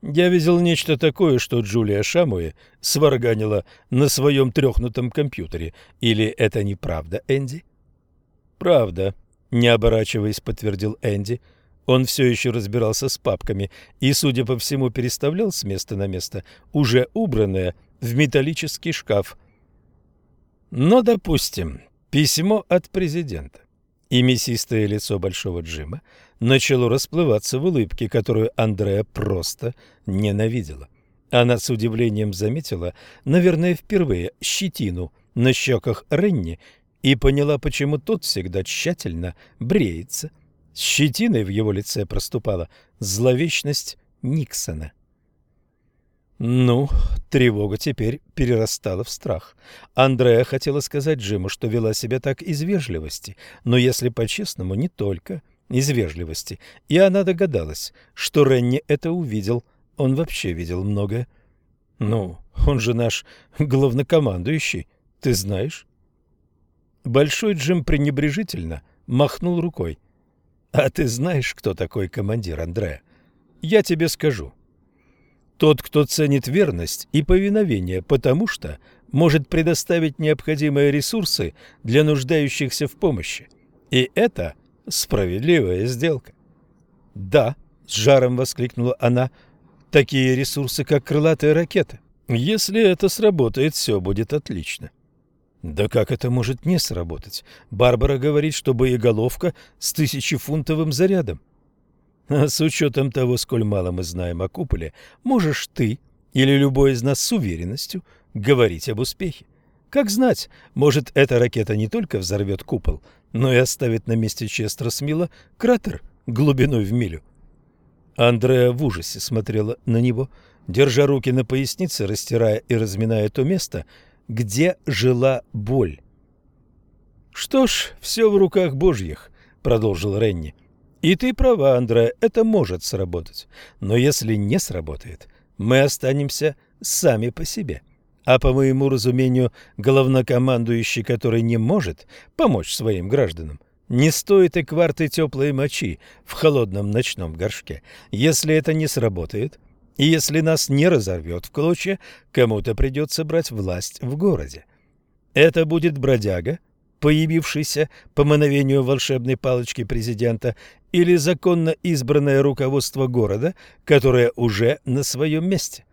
Я видел нечто такое, что Джулия Шамуэ сварганила на своем трехнутом компьютере. Или это неправда, Энди? «Правда», — не оборачиваясь, подтвердил Энди. Он все еще разбирался с папками и, судя по всему, переставлял с места на место уже убранное в металлический шкаф. Но, допустим, письмо от президента. И мясистое лицо Большого Джима начало расплываться в улыбке, которую Андрея просто ненавидела. Она с удивлением заметила, наверное, впервые, щетину на щеках Ренни и поняла, почему тот всегда тщательно бреется. С щетиной в его лице проступала зловечность Никсона. Ну, тревога теперь перерастала в страх. Андреа хотела сказать Джиму, что вела себя так из вежливости, но, если по-честному, не только из вежливости. И она догадалась, что Ренни это увидел. Он вообще видел многое. Ну, он же наш главнокомандующий, ты знаешь? Большой Джим пренебрежительно махнул рукой. «А ты знаешь, кто такой командир, Андрея? Я тебе скажу. Тот, кто ценит верность и повиновение, потому что может предоставить необходимые ресурсы для нуждающихся в помощи. И это справедливая сделка». «Да», — с жаром воскликнула она, — «такие ресурсы, как крылатые ракеты. Если это сработает, все будет отлично». Да как это может не сработать? Барбара говорит, что боеголовка с тысячефунтовым зарядом. А с учетом того, сколь мало мы знаем о куполе, можешь ты или любой из нас с уверенностью говорить об успехе. Как знать, может, эта ракета не только взорвет купол, но и оставит на месте Честера Смила кратер глубиной в милю. Андреа в ужасе смотрела на него, держа руки на пояснице, растирая и разминая то место, где жила боль. «Что ж, все в руках Божьих», — продолжил Ренни. «И ты права, Андре, это может сработать. Но если не сработает, мы останемся сами по себе. А по моему разумению, главнокомандующий, который не может помочь своим гражданам, не стоит и кварты теплой мочи в холодном ночном горшке. Если это не сработает, и если нас не разорвет в клочья, кому-то придется брать власть в городе. Это будет бродяга, появившийся по мановению волшебной палочки президента, или законно избранное руководство города, которое уже на своем месте.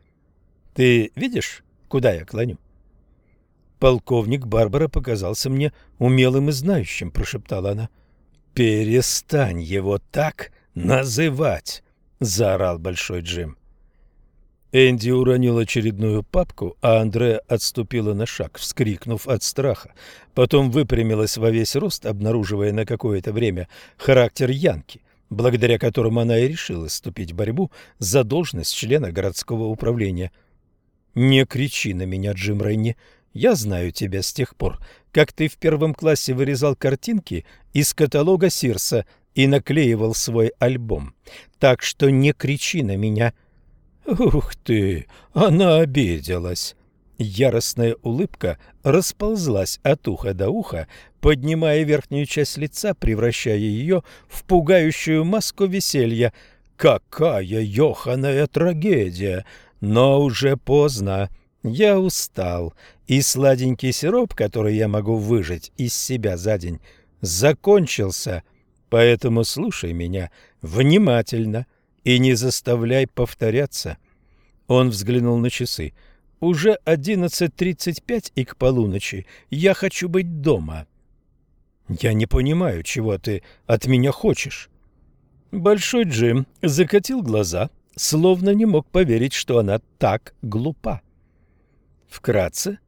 Ты видишь, куда я клоню? Полковник Барбара показался мне умелым и знающим, прошептала она. Перестань его так называть, заорал большой Джим. Энди уронил очередную папку, а Андре отступила на шаг, вскрикнув от страха. Потом выпрямилась во весь рост, обнаруживая на какое-то время характер Янки, благодаря которому она и решила вступить в борьбу за должность члена городского управления. «Не кричи на меня, Джим Ренни. Я знаю тебя с тех пор, как ты в первом классе вырезал картинки из каталога Сирса и наклеивал свой альбом. Так что не кричи на меня». «Ух ты! Она обиделась!» Яростная улыбка расползлась от уха до уха, поднимая верхнюю часть лица, превращая ее в пугающую маску веселья. Какая ёханая трагедия! Но уже поздно. Я устал, и сладенький сироп, который я могу выжать из себя за день, закончился. Поэтому слушай меня внимательно и не заставляй повторяться. Он взглянул на часы. Уже одиннадцать тридцать пять и к полуночи. Я хочу быть дома. Я не понимаю, чего ты от меня хочешь. Большой Джим закатил глаза, словно не мог поверить, что она так глупа. Вкратце,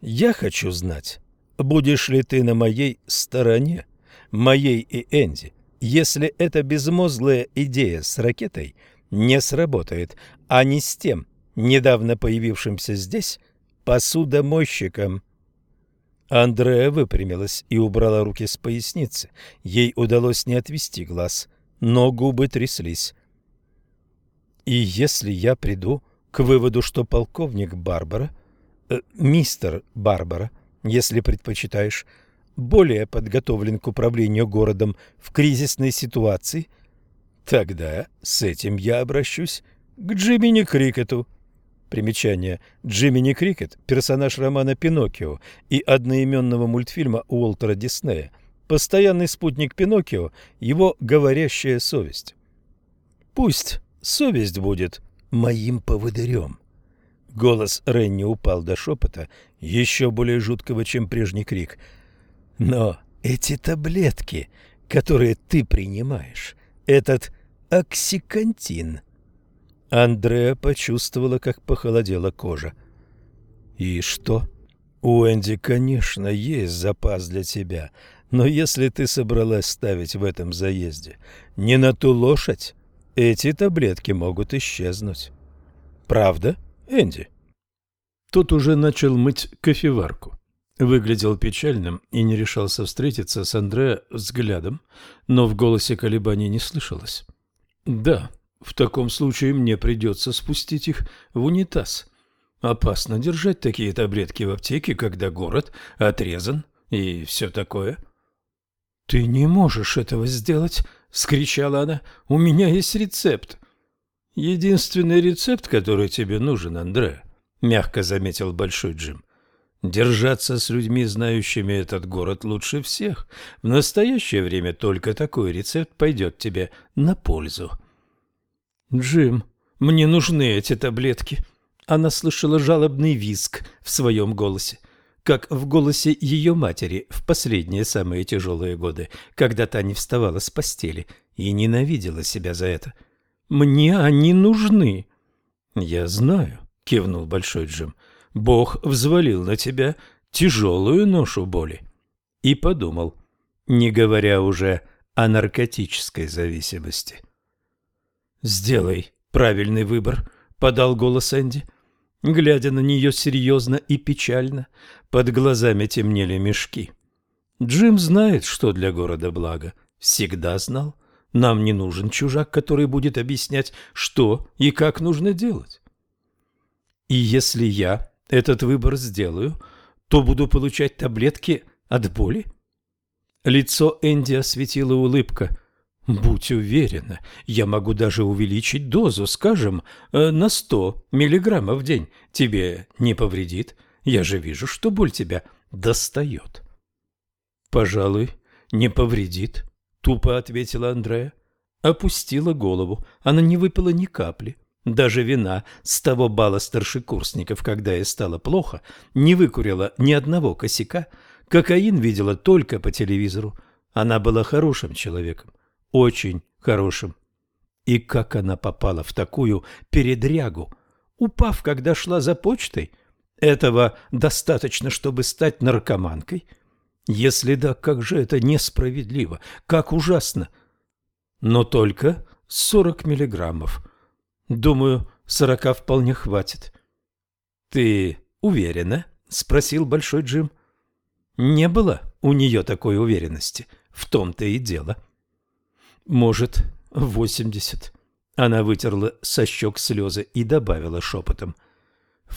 я хочу знать, будешь ли ты на моей стороне, моей и Энди, если эта безмозглая идея с ракетой не сработает, а не с тем, недавно появившимся здесь, посудомойщиком. Андреа выпрямилась и убрала руки с поясницы. Ей удалось не отвести глаз, но губы тряслись. «И если я приду к выводу, что полковник Барбара, э, мистер Барбара, если предпочитаешь, более подготовлен к управлению городом в кризисной ситуации, тогда с этим я обращусь к Джимини Крикету». Примечание. Джимини Крикет – персонаж романа «Пиноккио» и одноименного мультфильма Уолтера Диснея. Постоянный спутник Пиноккио – его говорящая совесть. Пусть совесть будет моим поводырем. Голос Ренни упал до шепота, еще более жуткого, чем прежний крик. Но эти таблетки, которые ты принимаешь, этот оксикантин – Андреа почувствовала, как похолодела кожа. «И что?» «У Энди, конечно, есть запас для тебя, но если ты собралась ставить в этом заезде не на ту лошадь, эти таблетки могут исчезнуть. Правда, Энди?» Тот уже начал мыть кофеварку. Выглядел печальным и не решался встретиться с Андреа взглядом, но в голосе колебаний не слышалось. «Да, в таком случае мне придется спустить их в унитаз. Опасно держать такие таблетки в аптеке, когда город отрезан и все такое. — Ты не можешь этого сделать, — скричала она. — У меня есть рецепт. — Единственный рецепт, который тебе нужен, Андре, — мягко заметил Большой Джим. Держаться с людьми, знающими этот город лучше всех. В настоящее время только такой рецепт пойдет тебе на пользу. — «Джим, мне нужны эти таблетки». Она слышала жалобный визг в своем голосе, как в голосе ее матери в последние самые тяжелые годы, когда та не вставала с постели и ненавидела себя за это. «Мне они нужны». «Я знаю», — кивнул Большой Джим. «Бог взвалил на тебя тяжелую ношу боли». И подумал, не говоря уже о наркотической зависимости. «Сделай правильный выбор», — подал голос Энди. Глядя на нее серьезно и печально, под глазами темнели мешки. Джим знает, что для города благо. Всегда знал. Нам не нужен чужак, который будет объяснять, что и как нужно делать. И если я этот выбор сделаю, то буду получать таблетки от боли? Лицо Энди осветила улыбка. Будь уверена, я могу даже увеличить дозу, скажем, э, на сто миллиграммов в день. Тебе не повредит. Я же вижу, что боль тебя достает. Пожалуй, не повредит, тупо ответила Андрея. Опустила голову. Она не выпила ни капли. Даже вина с того бала старшекурсников, когда ей стало плохо, не выкурила ни одного косяка. Кокаин видела только по телевизору. Она была хорошим человеком очень хорошим. И как она попала в такую передрягу? Упав, когда шла за почтой? Этого достаточно, чтобы стать наркоманкой? Если да, как же это несправедливо, как ужасно. Но только сорок миллиграммов. Думаю, сорока вполне хватит. Ты уверена? Спросил Большой Джим. Не было у нее такой уверенности. В том-то и дело. — может, восемьдесят. Она вытерла со щек слезы и добавила шепотом.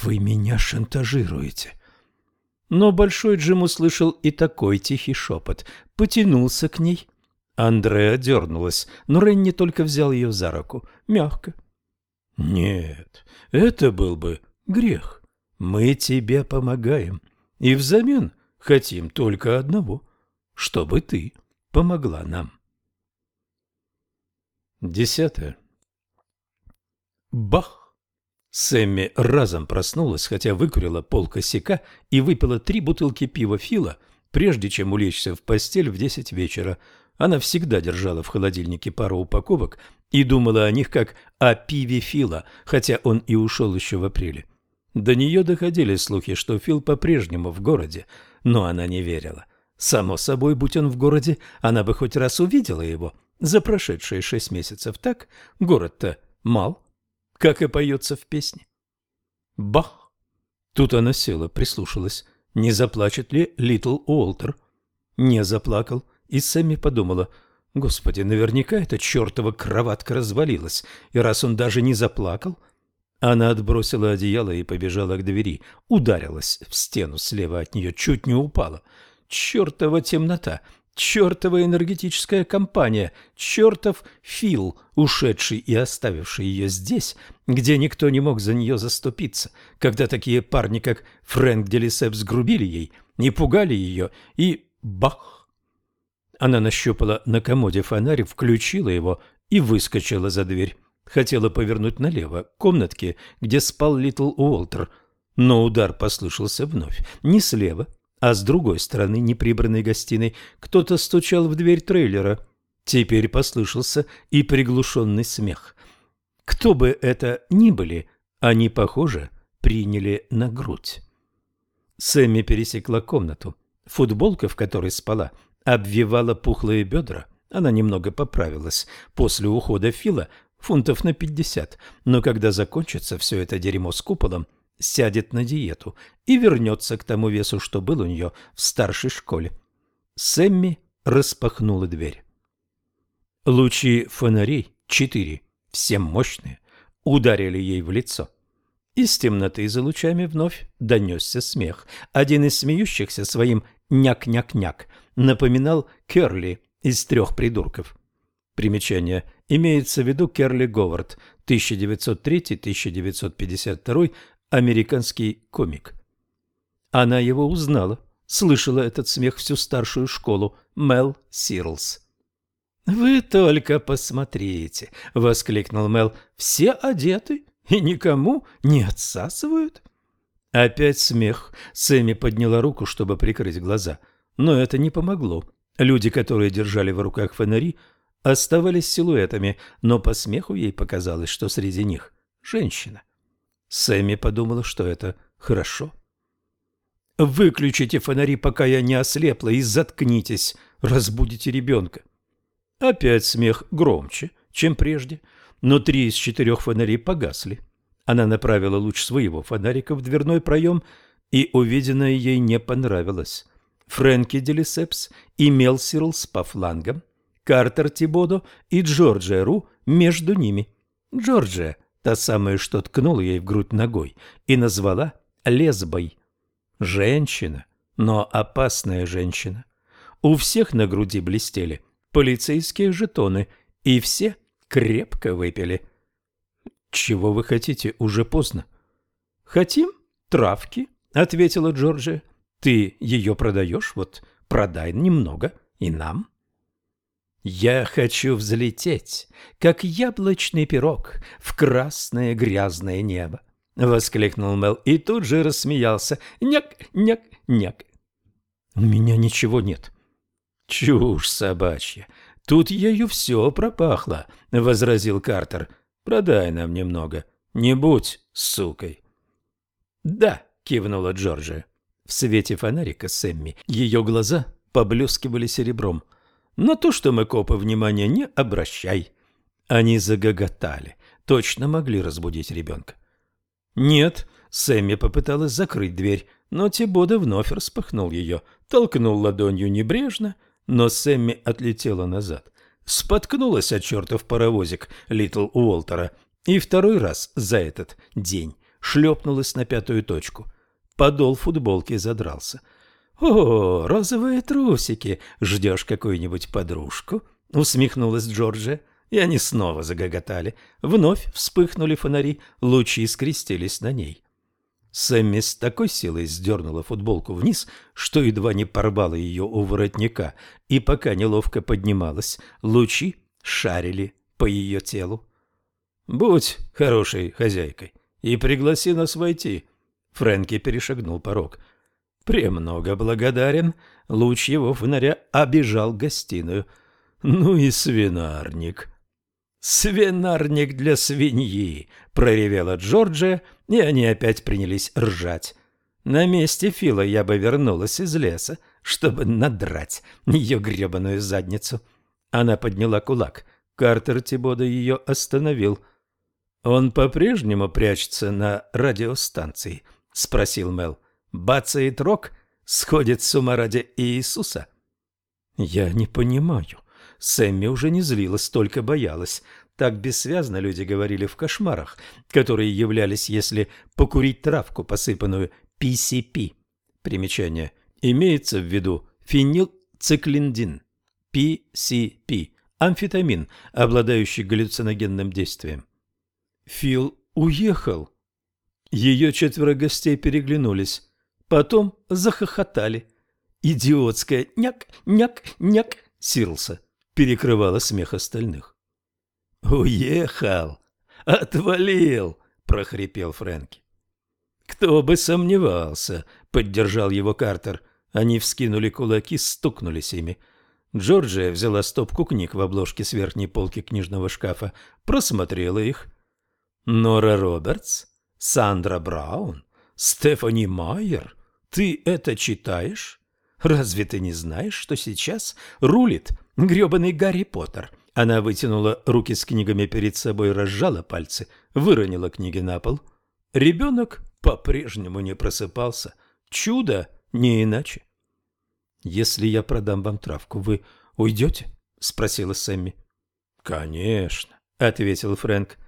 «Вы меня шантажируете». Но Большой Джим услышал и такой тихий шепот, потянулся к ней. Андреа дернулась, но Ренни только взял ее за руку, мягко. «Нет, это был бы грех. Мы тебе помогаем, и взамен хотим только одного, чтобы ты помогла нам». Десятое. Бах! Сэмми разом проснулась, хотя выкурила пол косяка и выпила три бутылки пива Фила, прежде чем улечься в постель в десять вечера. Она всегда держала в холодильнике пару упаковок и думала о них как о пиве Фила, хотя он и ушел еще в апреле. До нее доходили слухи, что Фил по-прежнему в городе, но она не верила. Само собой, будь он в городе, она бы хоть раз увидела его за прошедшие шесть месяцев. Так, город-то мал как и поется в песне. Бах! Тут она села, прислушалась. Не заплачет ли Литл Уолтер? Не заплакал, и Сэмми подумала, господи, наверняка эта чертова кроватка развалилась, и раз он даже не заплакал... Она отбросила одеяло и побежала к двери, ударилась в стену слева от нее, чуть не упала. Чертова темнота! чертова энергетическая компания, чертов Фил, ушедший и оставивший ее здесь, где никто не мог за нее заступиться, когда такие парни, как Фрэнк Делисеп, сгрубили ей, не пугали ее, и бах! Она нащупала на комоде фонарь, включила его и выскочила за дверь. Хотела повернуть налево, к комнатке, где спал Литл Уолтер, но удар послышался вновь, не слева, а с другой стороны неприбранной гостиной кто-то стучал в дверь трейлера. Теперь послышался и приглушенный смех. Кто бы это ни были, они, похоже, приняли на грудь. Сэмми пересекла комнату. Футболка, в которой спала, обвивала пухлые бедра. Она немного поправилась после ухода Фила, фунтов на пятьдесят. Но когда закончится все это дерьмо с куполом, сядет на диету и вернется к тому весу, что был у нее в старшей школе. Сэмми распахнула дверь. Лучи фонарей, четыре, все мощные, ударили ей в лицо. Из темноты за лучами вновь донесся смех. Один из смеющихся своим «няк-няк-няк» напоминал Керли из «Трех придурков». Примечание. Имеется в виду Керли Говард, 1903-1952, американский комик. Она его узнала, слышала этот смех всю старшую школу, Мел Сирлс. «Вы только посмотрите!» — воскликнул Мел. «Все одеты и никому не отсасывают?» Опять смех. Сэмми подняла руку, чтобы прикрыть глаза. Но это не помогло. Люди, которые держали в руках фонари, оставались силуэтами, но по смеху ей показалось, что среди них женщина. Сэмми подумала, что это хорошо. «Выключите фонари, пока я не ослепла, и заткнитесь, разбудите ребенка». Опять смех громче, чем прежде, но три из четырех фонарей погасли. Она направила луч своего фонарика в дверной проем, и увиденное ей не понравилось. Фрэнки Делисепс и Мелсирлс по флангам, Картер Тибодо и Джорджия Ру между ними. Джорджия та самая, что ткнула ей в грудь ногой, и назвала лесбой. Женщина, но опасная женщина. У всех на груди блестели полицейские жетоны, и все крепко выпили. «Чего вы хотите? Уже поздно». «Хотим травки», — ответила Джорджия. «Ты ее продаешь? Вот продай немного и нам». Я хочу взлететь, как яблочный пирог, в красное грязное небо. — воскликнул Мел и тут же рассмеялся. «Няк, няк, няк!» «У меня ничего нет». «Чушь собачья! Тут ею все пропахло», — возразил Картер. «Продай нам немного. Не будь сукой». «Да», — кивнула Джорджия. В свете фонарика Сэмми ее глаза поблескивали серебром — на то, что мы копы, внимания не обращай. Они загоготали. Точно могли разбудить ребенка. Нет, Сэмми попыталась закрыть дверь, но Тибода вновь распахнул ее, толкнул ладонью небрежно, но Сэмми отлетела назад. Споткнулась от чертов паровозик Литл Уолтера и второй раз за этот день шлепнулась на пятую точку. Подол футболки задрался. «О, розовые трусики! Ждешь какую-нибудь подружку?» — усмехнулась Джорджия. И они снова загоготали. Вновь вспыхнули фонари, лучи скрестились на ней. Сэмми с такой силой сдернула футболку вниз, что едва не порвала ее у воротника, и пока неловко поднималась, лучи шарили по ее телу. «Будь хорошей хозяйкой и пригласи нас войти», — Фрэнки перешагнул порог. «Премного благодарен». Луч его фонаря обежал гостиную. «Ну и свинарник». «Свинарник для свиньи!» — проревела Джорджия, и они опять принялись ржать. На месте Фила я бы вернулась из леса, чтобы надрать ее гребаную задницу. Она подняла кулак. Картер Тибода ее остановил. «Он по-прежнему прячется на радиостанции?» — спросил Мел. «Бацает рок? Сходит с ума ради Иисуса?» «Я не понимаю», Сэмми уже не злилась, только боялась. Так бессвязно люди говорили в кошмарах, которые являлись, если покурить травку, посыпанную PCP. Примечание. Имеется в виду фенилцеклиндин. PCP. Амфетамин, обладающий галлюциногенным действием. Фил уехал. Ее четверо гостей переглянулись. Потом захохотали. Идиотская «няк, няк, няк» Сирлса перекрывала смех остальных. «Уехал! Отвалил!» – прохрипел Фрэнки. «Кто бы сомневался!» – поддержал его Картер. Они вскинули кулаки, стукнулись ими. Джорджия взяла стопку книг в обложке с верхней полки книжного шкафа, просмотрела их. «Нора Робертс? Сандра Браун? Стефани Майер? Ты это читаешь? Разве ты не знаешь, что сейчас рулит грёбаный Гарри Поттер. Она вытянула руки с книгами перед собой, разжала пальцы, выронила книги на пол. Ребенок по-прежнему не просыпался. Чудо, не иначе. «Если я продам вам травку, вы уйдете?» — спросила Сэмми. «Конечно», — ответил Фрэнк.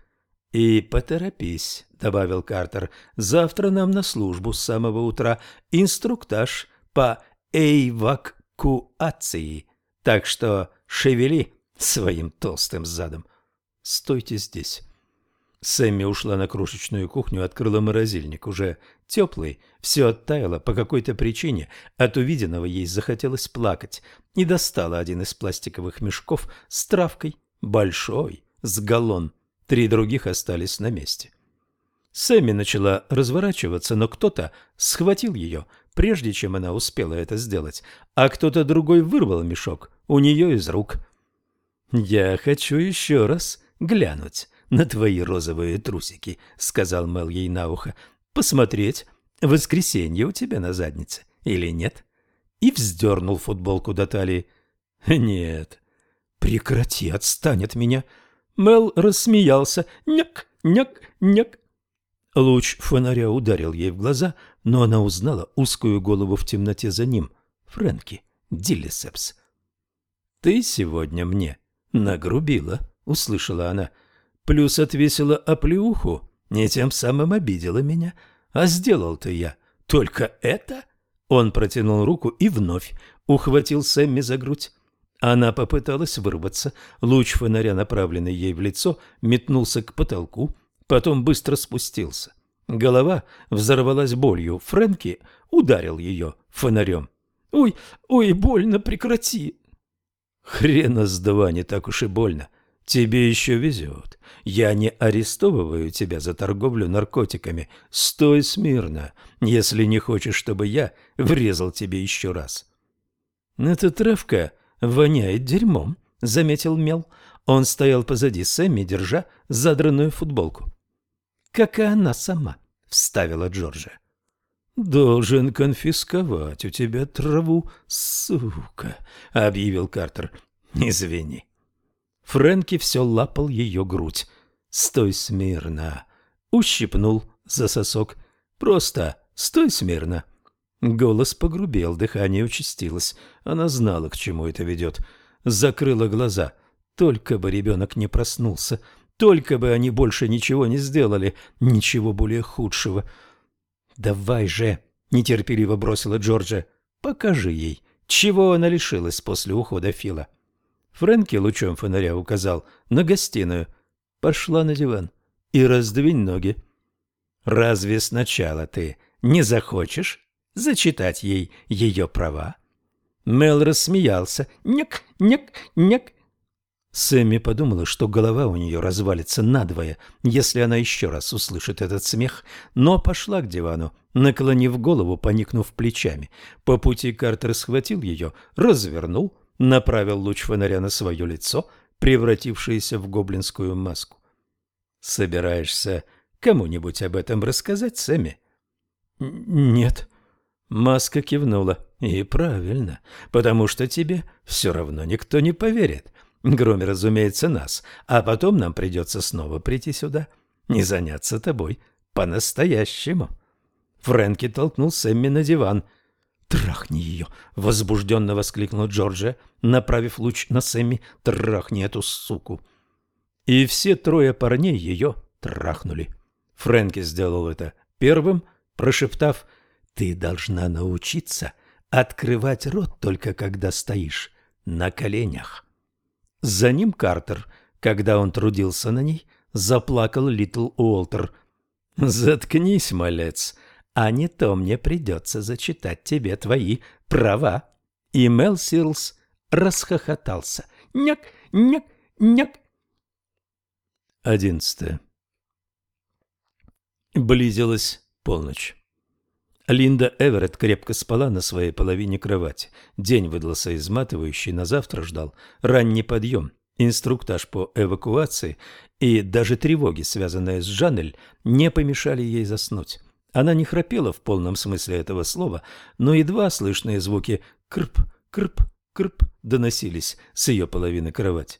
«И поторопись», — добавил Картер. «Завтра нам на службу с самого утра инструктаж по эйвакуации». Так что шевели своим толстым задом. Стойте здесь. Сэмми ушла на крошечную кухню, открыла морозильник, уже теплый, все оттаяло, по какой-то причине от увиденного ей захотелось плакать, и достала один из пластиковых мешков с травкой, большой, с галлон, три других остались на месте. Сэмми начала разворачиваться, но кто-то схватил ее, прежде чем она успела это сделать, а кто-то другой вырвал мешок у нее из рук. «Я хочу еще раз глянуть на твои розовые трусики», — сказал Мел ей на ухо. «Посмотреть, воскресенье у тебя на заднице или нет?» И вздернул футболку до талии. «Нет». «Прекрати, отстань от меня». Мел рассмеялся. «Няк, няк, няк». Луч фонаря ударил ей в глаза, но она узнала узкую голову в темноте за ним. Фрэнки Диллисепс. «Ты сегодня мне нагрубила», — услышала она. «Плюс отвесила оплеуху, не тем самым обидела меня. А сделал-то я только это?» Он протянул руку и вновь ухватил Сэмми за грудь. Она попыталась вырваться. Луч фонаря, направленный ей в лицо, метнулся к потолку, потом быстро спустился. Голова взорвалась болью. Фрэнки ударил ее фонарем. «Ой, ой, больно, прекрати!» «Хрена с два, не так уж и больно. Тебе еще везет. Я не арестовываю тебя за торговлю наркотиками. Стой смирно, если не хочешь, чтобы я врезал тебе еще раз». «Эта травка воняет дерьмом», — заметил Мел. Он стоял позади Сэмми, держа задранную футболку. «Как и она сама», — вставила Джорджия. «Должен конфисковать у тебя траву, сука», — объявил Картер. «Извини». Фрэнки все лапал ее грудь. «Стой смирно!» Ущипнул за сосок. «Просто стой смирно!» Голос погрубел, дыхание участилось. Она знала, к чему это ведет. Закрыла глаза. Только бы ребенок не проснулся. Только бы они больше ничего не сделали, ничего более худшего. «Давай же!» — нетерпеливо бросила Джорджа. «Покажи ей, чего она лишилась после ухода Фила». Фрэнки лучом фонаря указал на гостиную. «Пошла на диван и раздвинь ноги». «Разве сначала ты не захочешь зачитать ей ее права?» Мел рассмеялся. «Нек, нек, нек». Сэмми подумала, что голова у нее развалится надвое, если она еще раз услышит этот смех, но пошла к дивану, наклонив голову, поникнув плечами. По пути Картер схватил ее, развернул, направил луч фонаря на свое лицо, превратившееся в гоблинскую маску. «Собираешься кому-нибудь об этом рассказать, Сэмми?» «Нет». Маска кивнула. «И правильно, потому что тебе все равно никто не поверит. Кроме, разумеется, нас. А потом нам придется снова прийти сюда и заняться тобой по-настоящему». Фрэнки толкнул Сэмми на диван. «Трахни ее!» — возбужденно воскликнул Джорджия, направив луч на Сэмми. «Трахни эту суку!» И все трое парней ее трахнули. Фрэнки сделал это первым, прошептав «Ты должна научиться открывать рот только когда стоишь на коленях». За ним Картер, когда он трудился на ней, заплакал Литл Уолтер. «Заткнись, малец, а не то мне придется зачитать тебе твои права». И Мел Сирлс расхохотался. «Няк, няк, няк». Одиннадцатое. Близилась полночь. Линда Эверетт крепко спала на своей половине кровати. День выдался изматывающий, на завтра ждал ранний подъем, инструктаж по эвакуации и даже тревоги, связанные с Жанель, не помешали ей заснуть. Она не храпела в полном смысле этого слова, но едва слышные звуки «крп, крп, крп» доносились с ее половины кровати.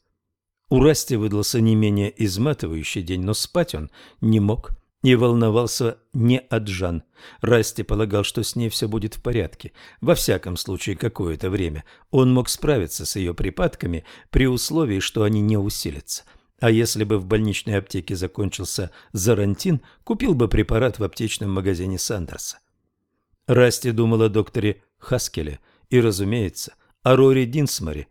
У Расти выдался не менее изматывающий день, но спать он не мог и волновался не от Жан. Расти полагал, что с ней все будет в порядке. Во всяком случае, какое-то время он мог справиться с ее припадками при условии, что они не усилятся. А если бы в больничной аптеке закончился зарантин, купил бы препарат в аптечном магазине Сандерса. Расти думал о докторе Хаскеле и, разумеется, о Рори Динсморе,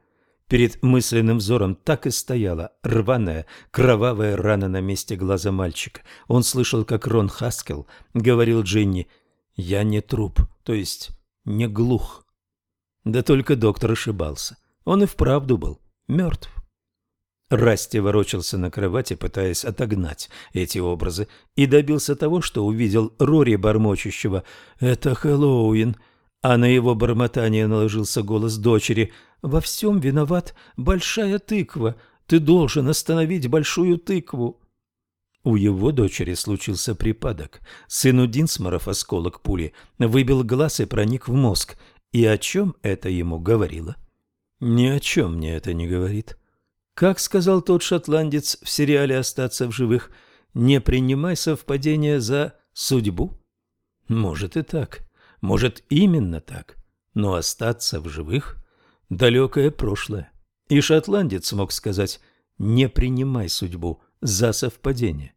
Перед мысленным взором так и стояла рваная, кровавая рана на месте глаза мальчика. Он слышал, как Рон Хаскел говорил Джинни «Я не труп, то есть не глух». Да только доктор ошибался. Он и вправду был мертв. Расти ворочался на кровати, пытаясь отогнать эти образы, и добился того, что увидел Рори бормочущего «Это Хэллоуин», а на его бормотание наложился голос дочери – во всем виноват большая тыква. Ты должен остановить большую тыкву. У его дочери случился припадок. Сыну Динсморов осколок пули выбил глаз и проник в мозг. И о чем это ему говорило? Ни о чем мне это не говорит. Как сказал тот шотландец в сериале «Остаться в живых», не принимай совпадения за судьбу. Может и так, может именно так, но остаться в живых далекое прошлое. И шотландец мог сказать «не принимай судьбу за совпадение».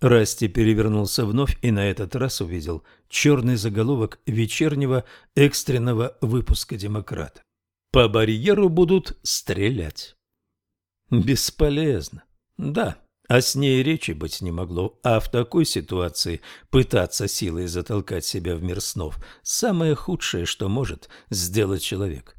Расти перевернулся вновь и на этот раз увидел черный заголовок вечернего экстренного выпуска «Демократа». По барьеру будут стрелять. Бесполезно. Да, а с ней речи быть не могло, а в такой ситуации пытаться силой затолкать себя в мир снов – самое худшее, что может сделать человек.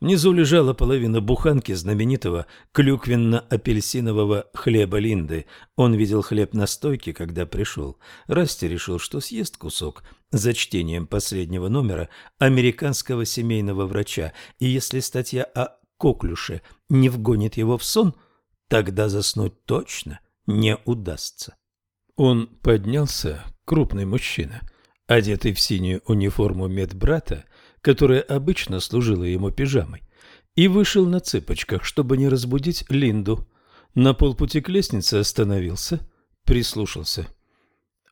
Внизу лежала половина буханки знаменитого клюквенно-апельсинового хлеба Линды. Он видел хлеб на стойке, когда пришел. Расти решил, что съест кусок за чтением последнего номера американского семейного врача, и если статья о коклюше не вгонит его в сон, тогда заснуть точно не удастся. Он поднялся, крупный мужчина, одетый в синюю униформу медбрата, которая обычно служила ему пижамой, и вышел на цыпочках, чтобы не разбудить Линду. На полпути к лестнице остановился, прислушался.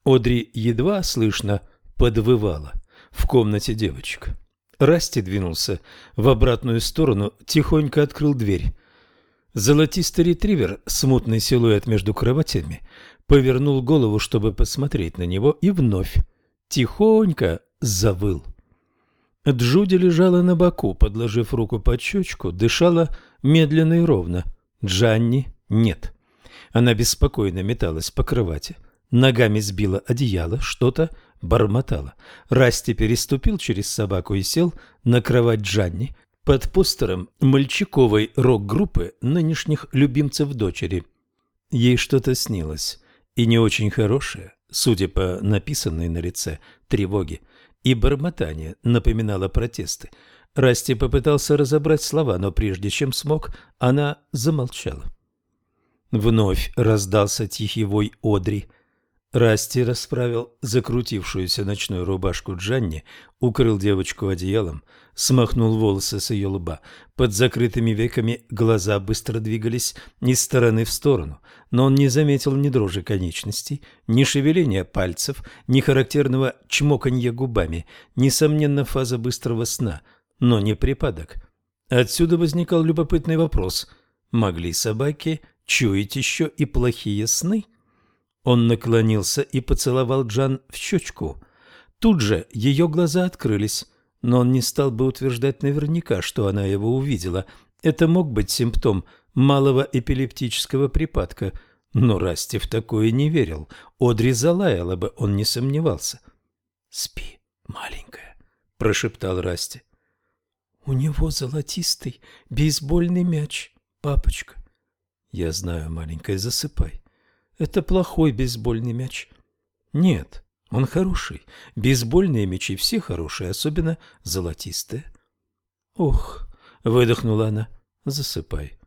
Одри едва слышно подвывала в комнате девочек. Расти двинулся в обратную сторону, тихонько открыл дверь. Золотистый ретривер, смутный силуэт между кроватями, повернул голову, чтобы посмотреть на него, и вновь тихонько завыл. Джуди лежала на боку, подложив руку под щечку, дышала медленно и ровно. Джанни нет. Она беспокойно металась по кровати, ногами сбила одеяло, что-то бормотала. Расти переступил через собаку и сел на кровать Джанни под постером мальчиковой рок-группы нынешних любимцев дочери. Ей что-то снилось, и не очень хорошее, судя по написанной на лице тревоге, и бормотание напоминало протесты. Расти попытался разобрать слова, но прежде чем смог, она замолчала. Вновь раздался тихий вой Одри. Расти расправил закрутившуюся ночную рубашку Джанни, укрыл девочку одеялом, смахнул волосы с ее лба. Под закрытыми веками глаза быстро двигались из стороны в сторону, но он не заметил ни дрожи конечностей, ни шевеления пальцев, ни характерного чмоканья губами, несомненно, фаза быстрого сна, но не припадок. Отсюда возникал любопытный вопрос. Могли собаки чуять еще и плохие сны? Он наклонился и поцеловал Джан в щечку. Тут же ее глаза открылись, но он не стал бы утверждать наверняка, что она его увидела. Это мог быть симптом малого эпилептического припадка, но Расти в такое не верил. Одри залаяла бы, он не сомневался. «Спи, маленькая», — прошептал Расти. «У него золотистый бейсбольный мяч, папочка». Я знаю, маленькая, засыпай. Это плохой бейсбольный мяч. Нет, он хороший. Бейсбольные мячи все хорошие, особенно золотистые. Ох, выдохнула она. Засыпай.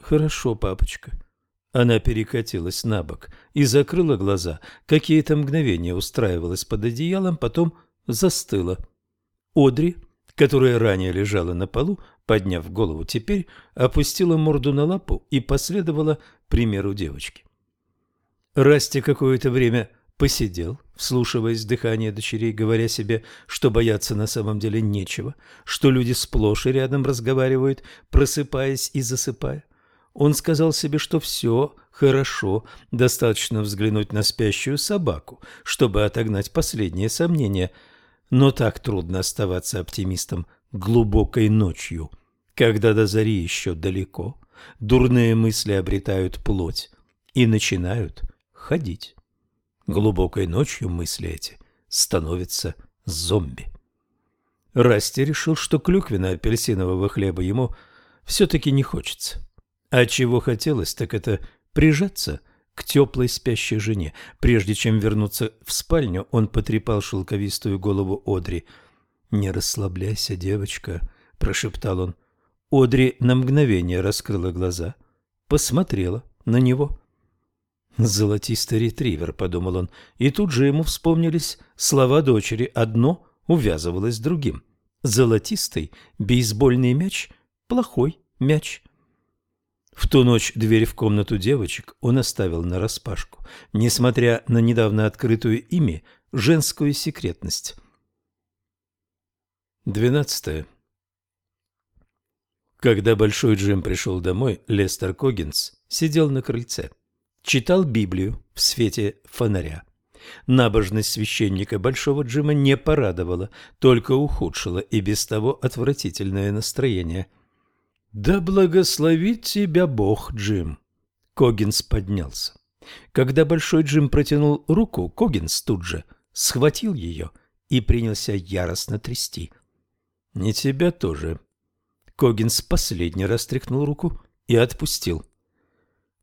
Хорошо, папочка. Она перекатилась на бок и закрыла глаза. Какие-то мгновения устраивалась под одеялом, потом застыла. Одри, которая ранее лежала на полу, подняв голову, теперь опустила морду на лапу и последовала примеру девочки. Расти какое-то время посидел, вслушиваясь в дыхание дочерей, говоря себе, что бояться на самом деле нечего, что люди сплошь и рядом разговаривают, просыпаясь и засыпая. Он сказал себе, что все хорошо, достаточно взглянуть на спящую собаку, чтобы отогнать последние сомнения. Но так трудно оставаться оптимистом глубокой ночью, когда до зари еще далеко, дурные мысли обретают плоть и начинают ходить. Глубокой ночью мысли эти становятся зомби. Расти решил, что клюквенно-апельсинового хлеба ему все-таки не хочется. А чего хотелось, так это прижаться к теплой спящей жене. Прежде чем вернуться в спальню, он потрепал шелковистую голову Одри – «Не расслабляйся, девочка», — прошептал он. Одри на мгновение раскрыла глаза, посмотрела на него. «Золотистый ретривер», — подумал он, и тут же ему вспомнились слова дочери. Одно увязывалось с другим. «Золотистый бейсбольный мяч — плохой мяч». В ту ночь дверь в комнату девочек он оставил нараспашку, несмотря на недавно открытую ими женскую секретность. Двенадцатое. Когда Большой Джим пришел домой, Лестер Когинс сидел на крыльце. Читал Библию в свете фонаря. Набожность священника Большого Джима не порадовала, только ухудшила и без того отвратительное настроение. «Да благословит тебя Бог, Джим!» Когинс поднялся. Когда Большой Джим протянул руку, Когинс тут же схватил ее и принялся яростно трясти – не тебя тоже. Когинс последний раз тряхнул руку и отпустил.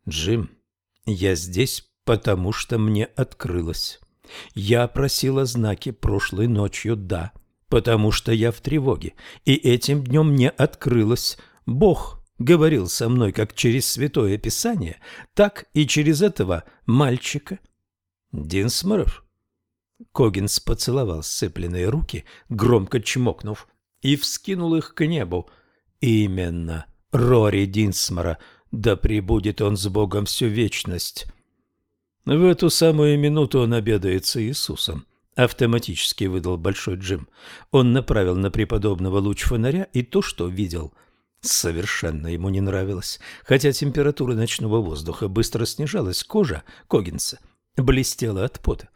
Джим, я здесь, потому что мне открылось. Я просила знаки прошлой ночью, да, потому что я в тревоге, и этим днем мне открылось. Бог говорил со мной как через Святое Писание, так и через этого мальчика. Динсморов. Когинс поцеловал сцепленные руки, громко чмокнув и вскинул их к небу. Именно Рори Динсмора, да пребудет он с Богом всю вечность. В эту самую минуту он обедает с Иисусом. Автоматически выдал Большой Джим. Он направил на преподобного луч фонаря, и то, что видел, совершенно ему не нравилось. Хотя температура ночного воздуха быстро снижалась, кожа Когинса блестела от пота.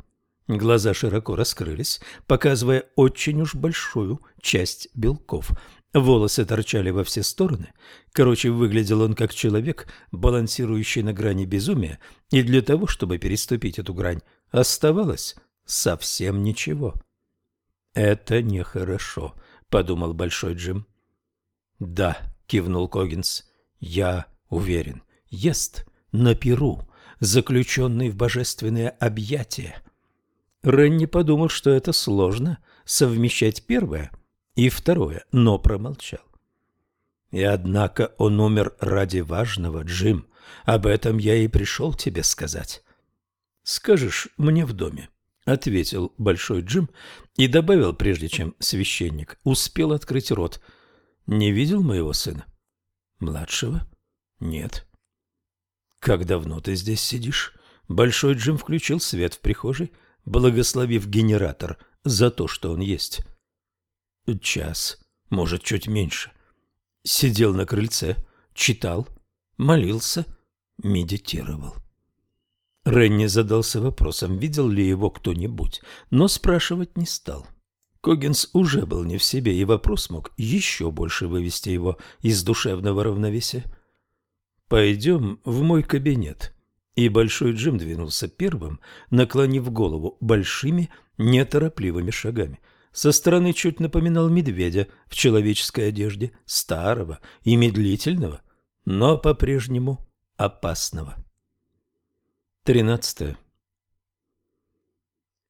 Глаза широко раскрылись, показывая очень уж большую часть белков. Волосы торчали во все стороны. Короче, выглядел он как человек, балансирующий на грани безумия, и для того, чтобы переступить эту грань, оставалось совсем ничего. «Это нехорошо», — подумал Большой Джим. «Да», — кивнул Когинс, — «я уверен. Ест на перу, заключенный в божественное объятие». Ренни подумал, что это сложно совмещать первое и второе, но промолчал. И однако он умер ради важного, Джим. Об этом я и пришел тебе сказать. Скажешь мне в доме, — ответил Большой Джим и добавил, прежде чем священник успел открыть рот. Не видел моего сына? Младшего? Нет. Как давно ты здесь сидишь? Большой Джим включил свет в прихожей — благословив генератор за то, что он есть. Час, может, чуть меньше. Сидел на крыльце, читал, молился, медитировал. Ренни задался вопросом, видел ли его кто-нибудь, но спрашивать не стал. Когенс уже был не в себе, и вопрос мог еще больше вывести его из душевного равновесия. «Пойдем в мой кабинет», и Большой Джим двинулся первым, наклонив голову большими, неторопливыми шагами. Со стороны чуть напоминал медведя в человеческой одежде, старого и медлительного, но по-прежнему опасного. Тринадцатое.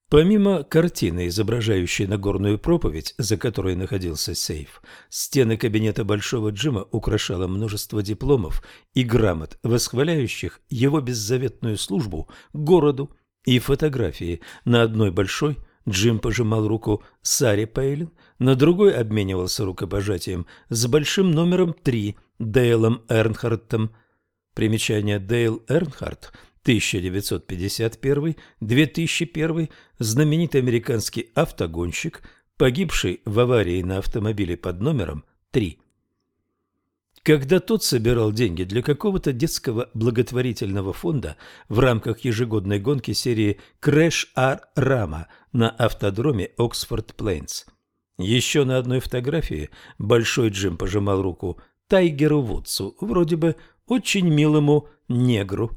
Помимо картины, изображающей Нагорную проповедь, за которой находился сейф, стены кабинета Большого Джима украшало множество дипломов и грамот, восхваляющих его беззаветную службу городу и фотографии. На одной большой Джим пожимал руку Саре Пейлин, на другой обменивался рукопожатием с большим номером 3 Дейлом Эрнхартом. Примечание Дейл Эрнхарт 1951-2001 знаменитый американский автогонщик, погибший в аварии на автомобиле под номером 3. Когда тот собирал деньги для какого-то детского благотворительного фонда в рамках ежегодной гонки серии Crash Ар Рама на автодроме Оксфорд Плейнс. Еще на одной фотографии Большой Джим пожимал руку Тайгеру Вудсу, вроде бы очень милому негру.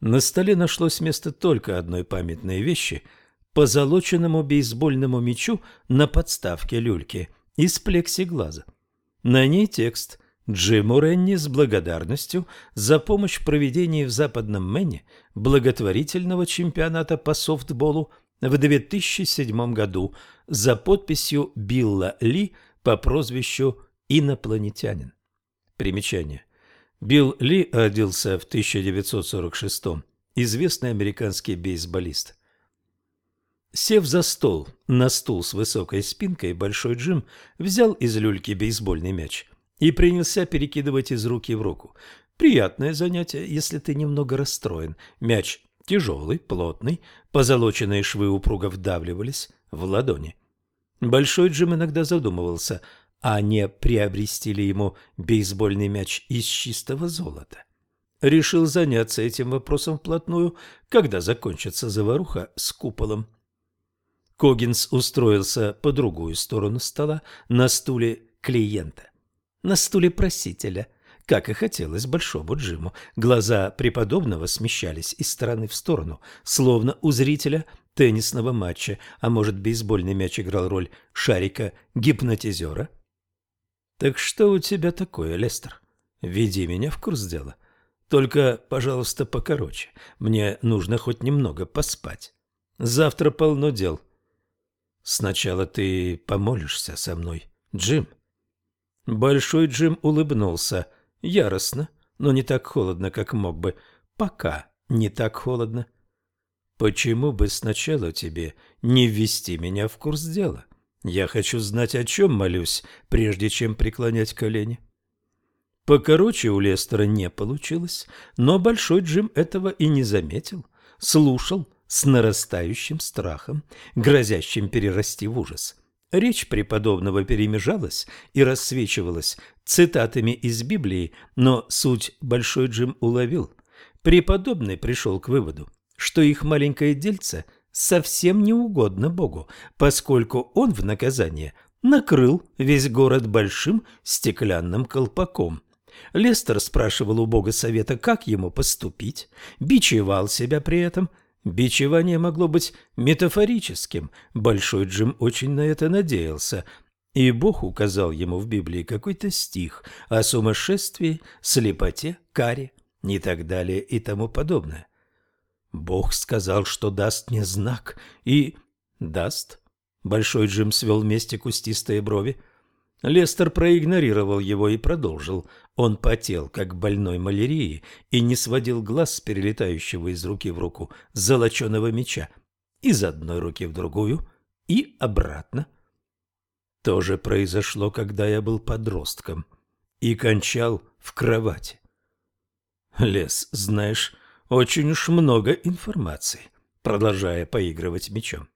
На столе нашлось место только одной памятной вещи – позолоченному бейсбольному мячу на подставке люльки из плексиглаза. На ней текст Джиму Ренни с благодарностью за помощь в проведении в Западном Мэне благотворительного чемпионата по софтболу в 2007 году за подписью Билла Ли по прозвищу «Инопланетянин». Примечание – Билл Ли родился в 1946-м, известный американский бейсболист. Сев за стол на стул с высокой спинкой, Большой Джим взял из люльки бейсбольный мяч и принялся перекидывать из руки в руку. Приятное занятие, если ты немного расстроен. Мяч тяжелый, плотный, позолоченные швы упруго вдавливались в ладони. Большой Джим иногда задумывался – а не приобрести ли ему бейсбольный мяч из чистого золота. Решил заняться этим вопросом вплотную, когда закончится заваруха с куполом. Когинс устроился по другую сторону стола, на стуле клиента. На стуле просителя, как и хотелось большому Джиму. Глаза преподобного смещались из стороны в сторону, словно у зрителя теннисного матча, а может, бейсбольный мяч играл роль шарика-гипнотизера – так что у тебя такое, Лестер? Веди меня в курс дела. Только, пожалуйста, покороче. Мне нужно хоть немного поспать. Завтра полно дел. Сначала ты помолишься со мной, Джим. Большой Джим улыбнулся. Яростно, но не так холодно, как мог бы. Пока не так холодно. Почему бы сначала тебе не ввести меня в курс дела? Я хочу знать, о чем молюсь, прежде чем преклонять колени. Покороче у Лестера не получилось, но Большой Джим этого и не заметил. Слушал с нарастающим страхом, грозящим перерасти в ужас. Речь преподобного перемежалась и рассвечивалась цитатами из Библии, но суть Большой Джим уловил. Преподобный пришел к выводу, что их маленькое дельце совсем не угодно Богу, поскольку он в наказание накрыл весь город большим стеклянным колпаком. Лестер спрашивал у Бога совета, как ему поступить, бичевал себя при этом. Бичевание могло быть метафорическим, Большой Джим очень на это надеялся, и Бог указал ему в Библии какой-то стих о сумасшествии, слепоте, каре и так далее и тому подобное. Бог сказал, что даст мне знак, и... даст? Большой Джим свел вместе кустистые брови. Лестер проигнорировал его и продолжил. Он потел, как больной малярией, и не сводил глаз с перелетающего из руки в руку золоченого меча, из одной руки в другую и обратно. То же произошло, когда я был подростком и кончал в кровати. Лес, знаешь, очень уж много информации, продолжая поигрывать мечом.